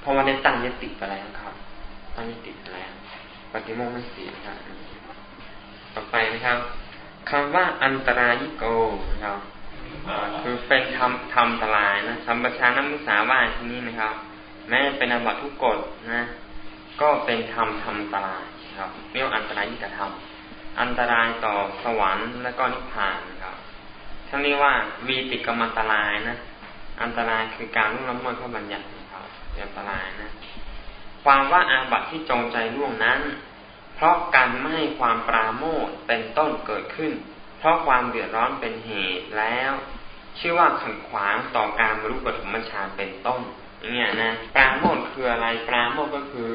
[SPEAKER 1] เพราะว่าได้ตั้งยติไปแล้วครับตั้งยติไปแล้วปฏิโมกข์ไม่เสียครับต่อไปนะครับคำว่าอันตรายิโกนะครับคือเป็นทำทำอันตรายนะสัมปชานัมุสาว่าที่นี้นะครับ แม้เป็นอบัตทุกกฎนะ ก็เป็นธรรมทำอันตรายครับเรียกอันตรายยิ่งกระทำอันตรายต่อสวรรค์และก็นิพพานครับท่านเรียกว่าวีติกรรมอันตรายนะอันตรายคือการล่วงละเมิดข้อบัญญัติครับอันตรายนะ ความว่าอาบัติที่จงใจล่วงนั้น เพราะการไม่ให้ความปราโมทเป็นต้นเกิดขึ้น เพราะความเดือดร้อนเป็นเหตุแล้ว ชื่อว่าขัดขวางต่อการบรรลุปฐมฌานเป็นต้น เงี้ยนะปราโมทคืออะไรปราโมทก็คือ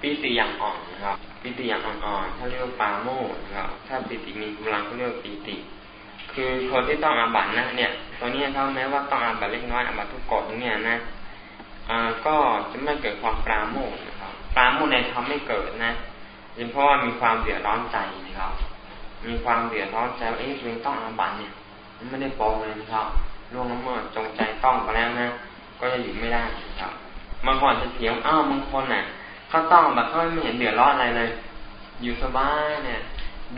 [SPEAKER 1] ปิติอย่างอ่อนนะครับปิติอย่างอ่อนๆถ้าเรียกว่าปราโมทนะครับถ้าปิติมีกำลังก็เรียกว่าปิติ คือคนที่ต้องอาบัตนะ เนี่ยตัวนี้เขาแม้ว่าต้องอาบัตเล็กน้อยอาบัตทุกกฎเนี่ยนะอ่าก็จะไม่เกิดความปราโมทนะครับปราโมทในธรรมไม่เกิดนะเพราะว่ามีความเดือดร้อนใจนะครับ มีความเดือดร้อนใจว่าเอ๊ะตัวเองต้องอาบัตเนี่ยมันไม่ได้ปองเลยนะครับล่วงละเมิดจงใจต้องไปแล้วนะ ก็จะอยู่ไม่ได้ครับบางคนจะเถียงอ้าวบางคนน่ะเขาต้องแบบเขาไม่เห็นเดือดร้อนอะไรเลย อยู่สบายเนี่ย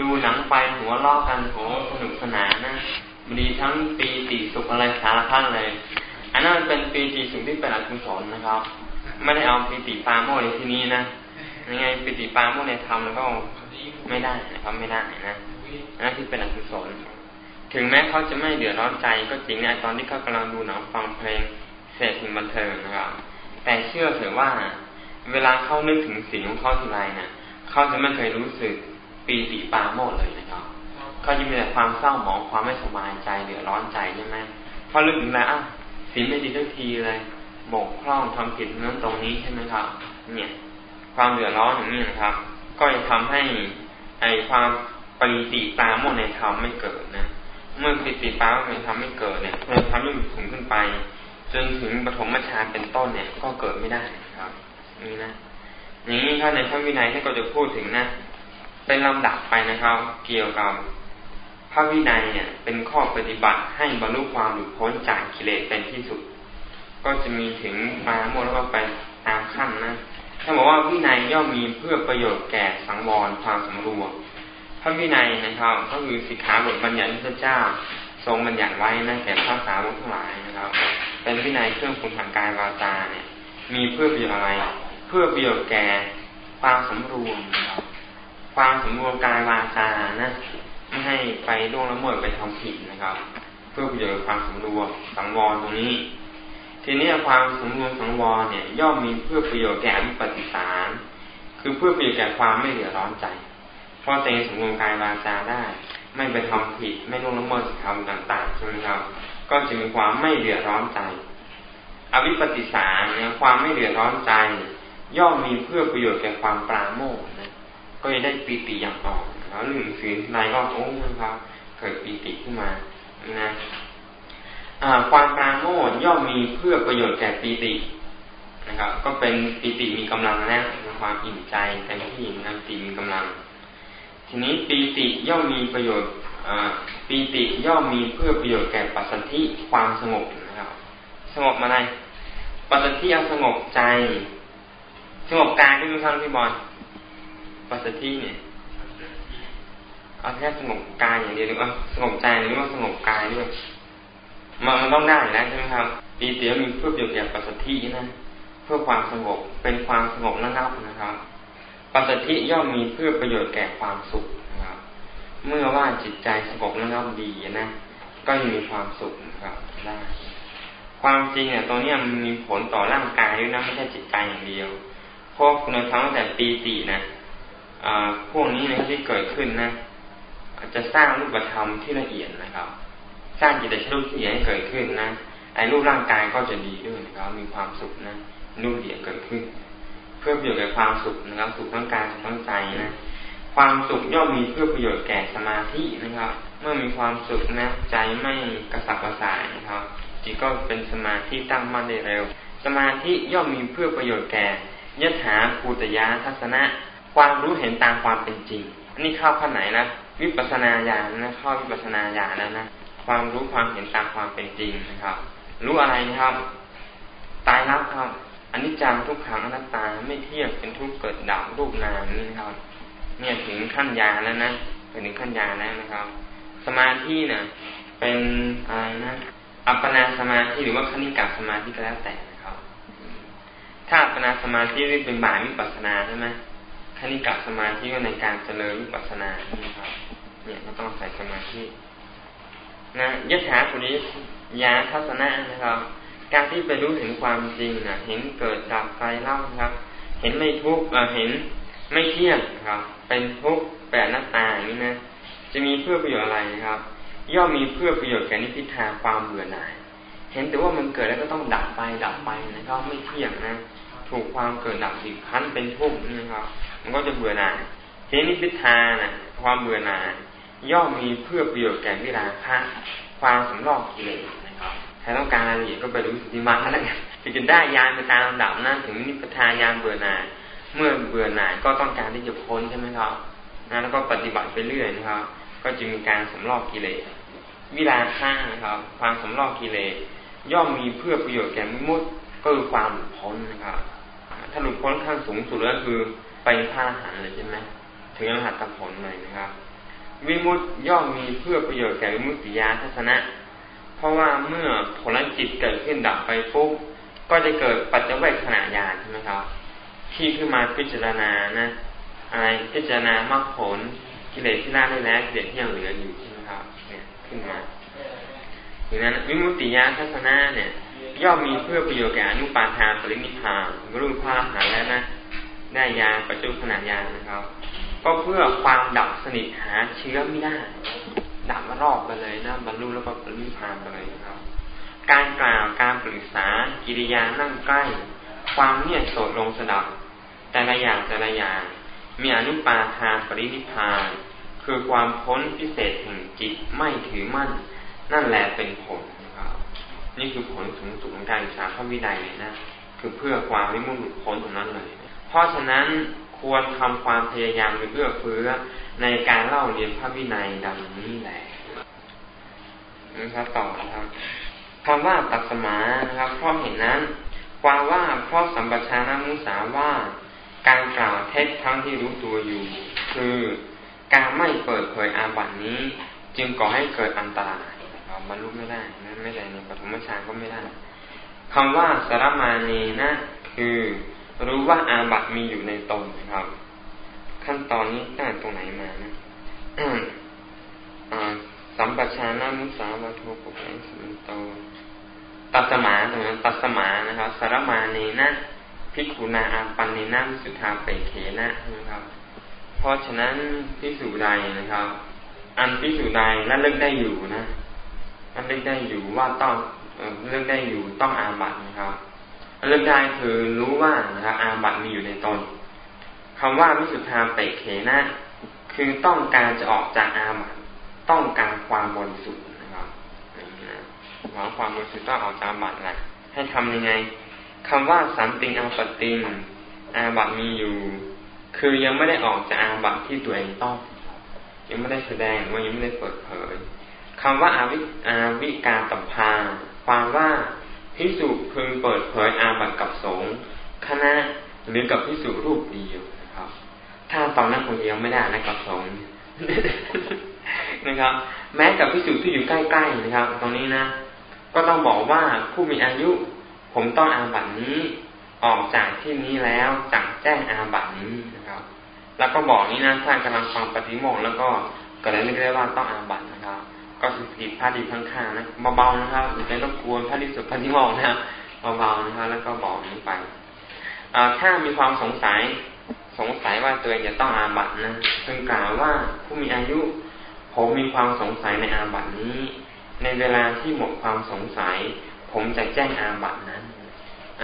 [SPEAKER 1] ดูหนังไปหัวล้อกันโหสนุกสนานนะมันดีทั้งปีติสุขอะไรสารพัดเลยอันนั้นเป็นปีติสุขที่เป็นอกุศลนะครับ ไม่ได้เอาปีติปาโมในที่นี้นะยังไงปีติปาโมในธรรมแล้วก็ไม่ได้นะครับไม่ได้นะนั่นที่เป็นอกุศลถึงแม้เขาจะไม่เดือดร้อนใจก็จริงในตอนที่เขากำลังดูหนังฟังเพลง เสพสิ่งบันเทิงนะครับแต่เชื่อเถอะว่า เวลาเขานึกถึงสิ่งของเขาทีไรเนี่ยเขาจะไม่เคยรู้สึกปีติปาโมดเลยนะครับเขาจะมีแต่ความเศร้าหมองความไม่สบายใจเดือดร้อนใจใช่ไหมพอลึกถึงแล้วอะสิ่งไม่ดีทุกทีเลยบกพร่องทำผิดนั้นตรงนี้ใช่ไหมครับ เนี่ย ความเดือดร้อนอย่างนี้นะครับ ก็จะทำให้ไอความปริติตาโมดในธรรมไม่เกิดนะเมื่อปิติปาโมในธรรมไม่เกิดเนี่ยในธรรมยิ่งสูงขึ้นไป จนถึงปฐมฌานเป็นต้นเนี่ย ก็เกิดไม่ได้ครับนี่นะอย่างนี้ถ้าในพระวินัยท่านก็จะพูดถึงนะ เป็นลำดับไปนะครับ เกี่ยวกับพระวินัยเนี่ย เป็นข้อปฏิบัติให้บรรลุความหลุดพ้นจากกิเลสเป็นที่สุด ก็จะมีถึงมาโมแล้วก็ไปตามขั้นนะท่านบอกว่าวินัยย่อมมีเพื่อประโยชน์แก่สังวรความสำรวมพระวินัยนะครับ ก็คือสิกขาบทบัญญัติพระเจ้า ทรงบัญญัติไว้นะแก่พระสาวกทั้งหลายนะครับ เป็นวินัยเครื่องปรุงทางกายวาจาเนี่ย มีเพื่อประโยชน์อะไร เพื่อประโยชน์แก่ความสำรวม ความสำรวมกายวาจานะไม่ให้ไปล่วงละเมิดไปทำผิดนะครับ เพื่อประโยชน์ความสำรวมสังวรตรงนี้ ทีนี้ความสำรวมสังวรเนี่ย ย่อมมีเพื่อประโยชน์แก่วิปฏิสาร คือเพื่อประโยชน์แก่ความไม่เดือดร้อนใจ เพราะตัวเองสำรวมกายวาจาได้ ไม่ไปทำผิด ไม่ล่วงละเมิดธรรมต่างๆใช่ไหมครับ ก็จะมีความไม่เดือดร้อนใจ อวิปปิสาเนี่ยความไม่เดือดร้อนใจ ย่อมมีเพื่อประโยชน์แก่ความปราโมทนะ ก็จะได้ปีติอย่างอ่อแล้วหนึ่งสื่อนายก็โอ้นะครับ เกิดปีติขึ้นมานะความปราโมทย่อมมีเพื่อประโยชน์แก่ปีตินะครับ ก็เป็นปีติมีกำลังแล้วความอิ่มใจเต็มที่นะปีติมีกำลัง ทีนี้ปีติย่อมมีประโยชน์ ปีติย่อมมีเพื่อประโยชน์แก่ปัสสัทธิความสงบนะครับสงบอะไรปัสสัทธิเอาสงบใจ สงบกายด้วยไหมครับพี่บอลปัสสัทธิเนี่ยเอาแค่สงบกายอย่างเดียวหรือว่าสงบใจหรือว่าสงบกายด้วยมันมันต้องได้แล้วใช่ไหมครับปีติมีเพื่อประโยชน์แก่ปัสสัทธินะเพื่อความสงบเป็นความสงบระงับนะครับ ปัสสัทธิย่อมมีเพื่อประโยชน์แก่ความสุข เมื่อว่าจิตใจสงบระงับดีนะ ก็ยังมีความสุขนะครับได้ ความจริงเนี่ยตัวนี้มันมีผลต่อร่างกายด้วยนะไม่ใช่จิตใจอย่างเดียวเพราะคุณธรรมตั้งแต่ปีตินะพวกนี้นะที่เกิดขึ้นนะจะสร้างรูปธรรมที่ละเอียดนะครับ สร้างจิตใจรูปที่ละเอียดให้เกิดขึ้นนะไอ้รูปร่างกายก็จะดีด้วยนะครับ มีความสุขนะรูปเดียเกิดขึ้น เพื่อประโยชน์แก่ความสุขนะครับ สุขทั้งกายสุขทั้งใจนะ ความสุขย่อมมีเพื่อประโยชน์แก่สมาธินะครับ เมื่อมีความสุขนะใจไม่กระสับกระส่ายนะครับจิตก็เป็นสมาธิตั้งมั่นได้เร็ว สมาธิย่อมมีเพื่อประโยชน์แก่ยถาภูตยาทัศนะ ความรู้เห็นตามความเป็นจริงอันนี้เข้าขั้นไหนนะวิปัสนาญาณนะเข้าวิปัสนาญาณแล้วนะความรู้ความเห็นตามความเป็นจริงนะครับ รู้อะไรนะครับ ตายรับครับอันนี้จังทุกขังอนัตตาไม่เที่ยงเป็นทุกเกิดดับรูปนามนี่นะครับ เนี่ยถึงขั้นญาแล้วนะเป็นถึงขั้นญาแล้วนะครับ สมาธินะเป็นอะไรนะอัปปนาสมาธิหรือว่าคณิกาสมาธิก็แล้วแต่นะครับ ถ้าอัปปนาสมาธิเป็นบ่ายวิปัสนาใช่ไหมคณิกาสมาธิก็ในการเจริญวิปัสนานะครับ เนี่ยก็ต้องใส่สมาธินะยถาปุริยาทัศนะนะครับ การที่ไปรู้ถึงความจริงนะเห็นเกิดดับไฟเล่าครับ เห็นไม่ทุกข์เห็น ไม่เที่ยงครับ เป็นทุกข์แปดหน้าตาอย่างนี้นะจะมีเพื่อประโยชน์อะไรครับ ย่อมมีเพื่อประโยชน์แก่นิพพิทาความเบื่อหน่าย เห็นแต่ว่ามันเกิดแล้วก็ต้องดับไปดับไปนะครับไม่เที่ยงนะถูกความเกิดดับสิคั้นเป็นทุกข์นี่ครับ มันก็จะเบื่อหน่ายเห็นนิพพิทานะความเบื่อหน่าย ย่อมมีเพื่อประโยชน์แก่วิราคะความสำรอกกิเลสนะครับใครต้องการรายละเอียดก็ไปดูสติมาแล้วกันจะจะได้ยานไปตามลำดับนะถึงนิพพานยานเบื่อหน่าย เมื่อเบื่อหน่ายก็ต้องการที่จะพ้นใช่ไหมครับนะแล้วก็ปฏิบัติไปเรื่อยนะครับ ก็จะมีการสำลอกกิเลสวิราค่านะครับ ความสำลอกกิเลสย่อมมีเพื่อประโยชน์แก่มิมุตก็คือความหลุดพ้นนะครับถ้าหลุดพ้นขั้นสูงสุดก็คือไปผ้าหันเลยใช่ไหมถึงอรหัตผลเลยนะครับ วิมุตย่อมมีเพื่อประโยชน์แก่วิมุตติยาทัศนะ เพราะว่าเมื่อผลจิตเกิดขึ้นดับไปปุ๊บก็จะเกิดปัจจเวกขณะญาณใช่ไหมครับ ที่ขึ้นมาพิจารณานะ อะไรพิจารณามรรคผลกิเลสที่ละได้แล้วกิเลสที่ยังเหลืออยู่ใช่ไหมครับ เนี่ยขึ้นมาดังนั้นวิมุตติยาทัศนะเนี่ย ย่อมมีเพื่อประโยชน์แก่อนุปาทานปรินิพานรูปภาพหาแล้วนะได้ยาปัจจุขนาดยานะครับ ก็เพื่อความดับสนิทหาเชื้อไม่ได้ ดับรอบไปเลยนะบรรลุแล้วก็ปรินิพานไปเลยนะครับ การกล่าวการปรึกษากิริยานั่งใกล้ ความเงียโสดลงสดับ แต่ละอย่างแต่ละอย่าง มีอนุปาทานปรินิพาน คือความพ้นพิเศษแห่งจิตไม่ถือมั่น นั่นแหละเป็นผลนะครับ นี่คือผลสูงสุดของการศึกษาพระวินัยเลยนะคือเพื่อความวิมุตติพ้นตรงนั้นเลย เพราะฉะนั้นควรทำความพยายามหรือเอื้อเฟื้อในการเล่าเรียนพระวินัยดังนี้แหละนะครับต่อนะครับคำว่าตัดสมานะครับเพราะเห็นนั้น ความว่าเพราะสัมปชานามุสาว่า การกล่าวเท็จทั้งที่รู้ตัวอยู่ คือการไม่เปิดเผยอาบัตินี้ จึงก่อให้เกิดอันตรายเราบรรลุไม่ได้นะไม่ได้ในปฐมฌานก็ไม่ได้คำว่าสารมานีนะ คือ รู้ว่าอาบัตมีอยู่ในตนนะครับ ขั้นตอนนี้ตั้งตรงไหนมานะสัมปชานามุสาวะโทปุเรสุนโตตัสมาตรงนั้นตัสมานะครับสารมานีนะ พิกุณาอาปันในน้ำสุธาเปเขนะนะครับ เพราะฉะนั้นพิสูจใดนะครับ อันพิสูจใดและเลิกได้อยู่นะนั่นเลิกได้อยู่ว่าต้องเลิกได้อยู่ต้องอาบัตนะครับเลิกได้คือรู้ว่านะครับอาบัตมีอยู่ในตนคำว่ามิสุทาเปเขนะ คือต้องการจะออกจากอาบัตต้องการความบริสุทธิ์นะครับหวังความบริสุทธิ์ต้องออกจากอาบัตแหละให้ทำยังไง คำว่าสันติอาปตินอาบัตมีอยู่ คือยังไม่ได้ออกจากอาบัตที่ตัวเองต้อง ยังไม่ได้แสดงว่ายังไม่ได้เปิดเผยคำว่าอาวิอาวิกาตัพาความว่าพิสุพึงเปิดเผยอาบัตกับสงฆ์คณะหรือกับพิสุรูปเดียวนะครับ ถ้าตอนนั้นคงยังไม่ได้นะกับสงฆ์นะครับ แม้กับพิสุที่อยู่ใกล้ๆนะครับ ตรงนี้นะ ก็ต้องบอกว่าผู้มีอายุ ผมต้องอาบัตินี้ออกจากที่นี้แล้วจักแจ้งอาบัตินี้นะครับ แล้วก็บอกนี้นะถ้ากำลังฟังปฏิโมกแล้วก็ก็เลยเรียกได้ว่าต้องอาบัตินะครับ ก็คือผิดพลาดีข้างๆนะเบาๆนะครับอไม่ต้องกวนพลาดดีสุดพลาดที่มองนะครับเบาๆนะครับแล้วก็บอกนี้ไปถ้ามีความสงสัยสงสัยว่าตัวเองจะต้องอาบัตินะซึ่งกล่าวว่าผู้มีอายุ ผมมีความสงสัยในอาบัตินี้ ในเวลาที่หมดความสงสัย ผมจะแจ้งอาบัตินั้น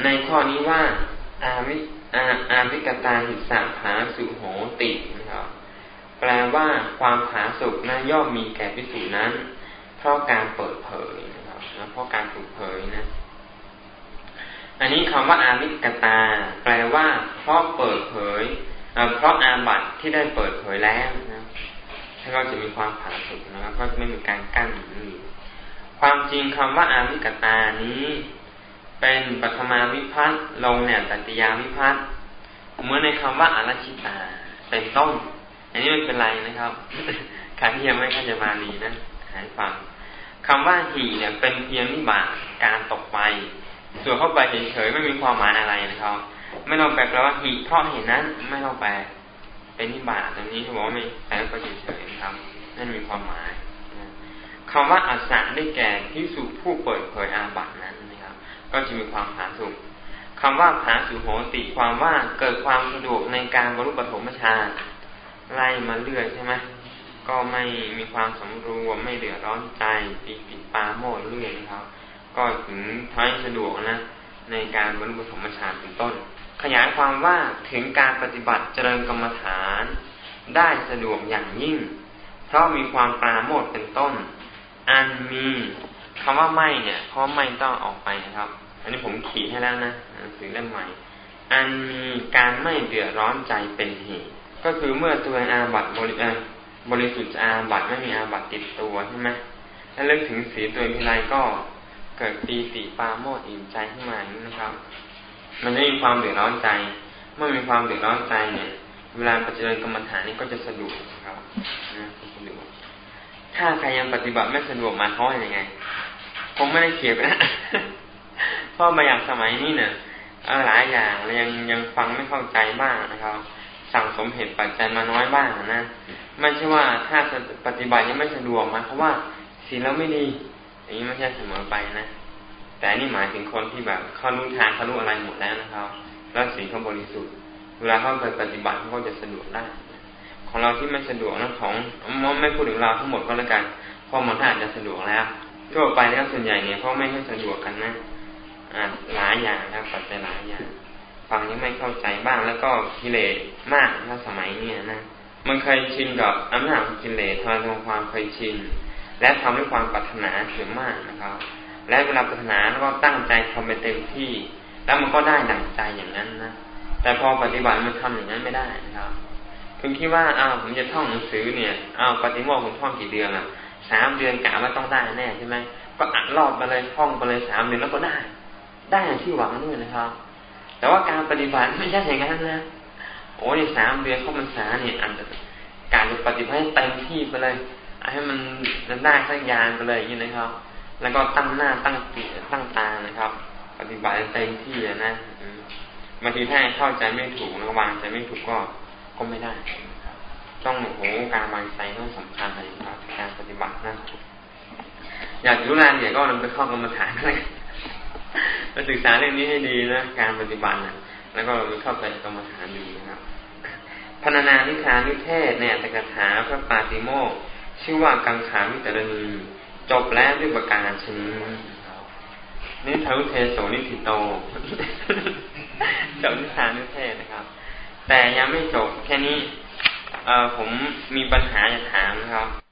[SPEAKER 1] ในข้อนี้ว่า อาวิอาอาวิกตาหิสาผาสุโหตินะครับแปลว่าความผาสุกนั้นย่อมมีแก่พิสูจนั้น เพราะการเปิดเผยนะครับเพราะการเปิดเผยนะ อันนี้คำว่าอาวิกตา แปลว่าเพราะเปิดเผยเพราะอาบัตที่ได้เปิดเผยแล้วนะถ้าเราจะมีความผาสุกนะครับก็ไม่มีการกั้นอยู่ความจริงคำว่าอาวิกตานี้ เป็นปัทมาวิพัฒน์ลงเนี่ยตัตยาวิพัฒน์เมื่อในคำว่าอารัชิตาเป็นต้นอันนี้ไม่เป็นไรนะครับครั้งที่ยังไม่เข้าใจมาดีนะหายฟังคำว่าหีเนี่ย เป็นเพียงนิบาตการตกไป ส่วนเข้าไปเฉยๆไม่มีความหมายอะไรนะครับไม่ต้องแปลแปลว่าหีเพราะเห็นนั้นไม่ต้องแปลเป็นนิบาตตรงนี้เขาบอกว่าไม่แปลก็เฉยๆนะครับ นั่นมีความหมายคำว่าอัศได้แก่พิสุผู้เปิดเผยอาบัตนะ ก็จะมีความผาสุกคำว่าผาสุโหติความว่าเกิดความสะดวกในการบรรลุปฐมฌานไล่มาเรื่อยใช่ไหมก็ไม่มีความสมรวมไม่เดือดร้อนใจปีปิดปาโมดเรื่อยนะครับ ก็ถึงท้ายสะดวกนะ ในการบรรลุปฐมฌานเป็นต้น ขยายความว่าถึงการปฏิบัติเจริญกรรมฐาน ได้สะดวกอย่างยิ่ง เพราะมีความปราโมทเป็นต้น อันมีคำว่าไม่เนี่ยเพราะไม่ต้องออกไปนะครับ อันนี้ผมขีดให้แล้วนะหนังสือเล่มใหม่ อันมีการไม่เดือดร้อนใจเป็นเหตุ ก็คือเมื่อตัวอาบัตบริบริสุทธิ์อาบัตไม่มีอาบัตติดตัวใช่ไหมถ้าเลิกถึงสีตัวพิไรก็เกิดปีติปาโมดอิ่มใจขึ้นมาอย่างนี้นะครับ มันไม่มีความเดือดร้อนใจ เมื่อมีความเดือดร้อนใจเนี่ย เวลาปฏิบัติกรรมฐานนี่ก็จะสะดวกครับนะสะดวกถ้าใครยังปฏิบัติไม่สะดวกมาเขาอย่างไงผมไม่ได้เขียนนะ เพราะมาอย่างสมัยนี้เนี่ยหลายอย่างยังยังฟังไม่เข้าใจบ้างนะครับ สั่งสมเหตุปัจจัยมาน้อยบ้างนะไม่ใช่ว่าถ้าปฏิบัติยังไม่สะดวกมาเพราะว่าศีลแล้วไม่ดีอย่างนี้ไม่ใช่เสมอไปนะแต่นี่หมายถึงคนที่แบบเขารู้ทางเขารู้อะไรหมดแล้วนะครับ แล้วศีลเขาบริสุทธิ์เวลาเขาไปปฏิบัติเขาก็จะสะดวกได้ของเราที่ไม่สะดวกนะของไม่พูดถึงเราทั้งหมดก็แล้วกันเพราะมันอาจจะสะดวกแล้วทั่วไปแล้วส่วนใหญ่เนี่ยเขาไม่ค่อยสะดวกกันนะ อ่าหลายอย่างครับปัจจัยหลายอย่างฟังนี้ไม่เข้าใจบ้างแล้วก็กิเลสมากถ้าสมัยนี้นะมันเคยชินกับอำนาจของกิเลสทำความเคยชิน และทำด้วยความปรารถนาเสียมากนะครับ และเวลาปรารถนาแล้วก็ตั้งใจทำไปเต็มที่ แล้วมันก็ได้ดั่งใจอย่างนั้นนะแต่พอปฏิบัติมันทำอย่างนั้นไม่ได้นะครับคุณคิดว่าอ้าวผมจะท่องหนังสือเนี่ยอ้าวปฏิโมกข์ผมท่องกี่เดือนอะสามเดือนกะว่าต้องได้แน่ใช่ไหมก็อัดรอบไปเลยท่องไปเลยสามเดือนแล้วก็ได้ ได้อย่างที่หวังด้วยนะครับ แต่ว่าการปฏิบัติไม่ใช่อย่างนั้นนะโอ้ยสามเดือนเข้ามันษาเนี่ยอันการจะปฏิบัติให้เต็มที่ไปเลยให้มันได้สักยานไปเลยอย่างนี้นะครับ แล้วก็ตั้งหน้าตั้งติตั้งตานะครับ ปฏิบัติเต็มที่นะบางทีถ้าเข้าใจไม่ถูกนะวางใจไม่ถูกก็ก็ไม่ได้ต้องโอ้โหการวางใจต้องสำคัญเลยครับ การปฏิบัตินะอยากรู้รายละเอียดก็นำไปเข้ากรรมฐานเลย มาศึกษาเรื่องนี้ให้ดีนะการปฏิบัตินะแล้วก็เราเข้าไปกรรมฐานดีนะครับพนานานิทานนิเทศเนี่ยตกถาพระปาติโมกชื่อว่ากังขาวิตรณีจบแล้วด้วยประการชนี้นี่ทาวุเทโสนิธิโตจบนิทานนิเทศนะครับ แต่ยังไม่จบแค่นี้ เออผมมีปัญหาจะถามนะครับ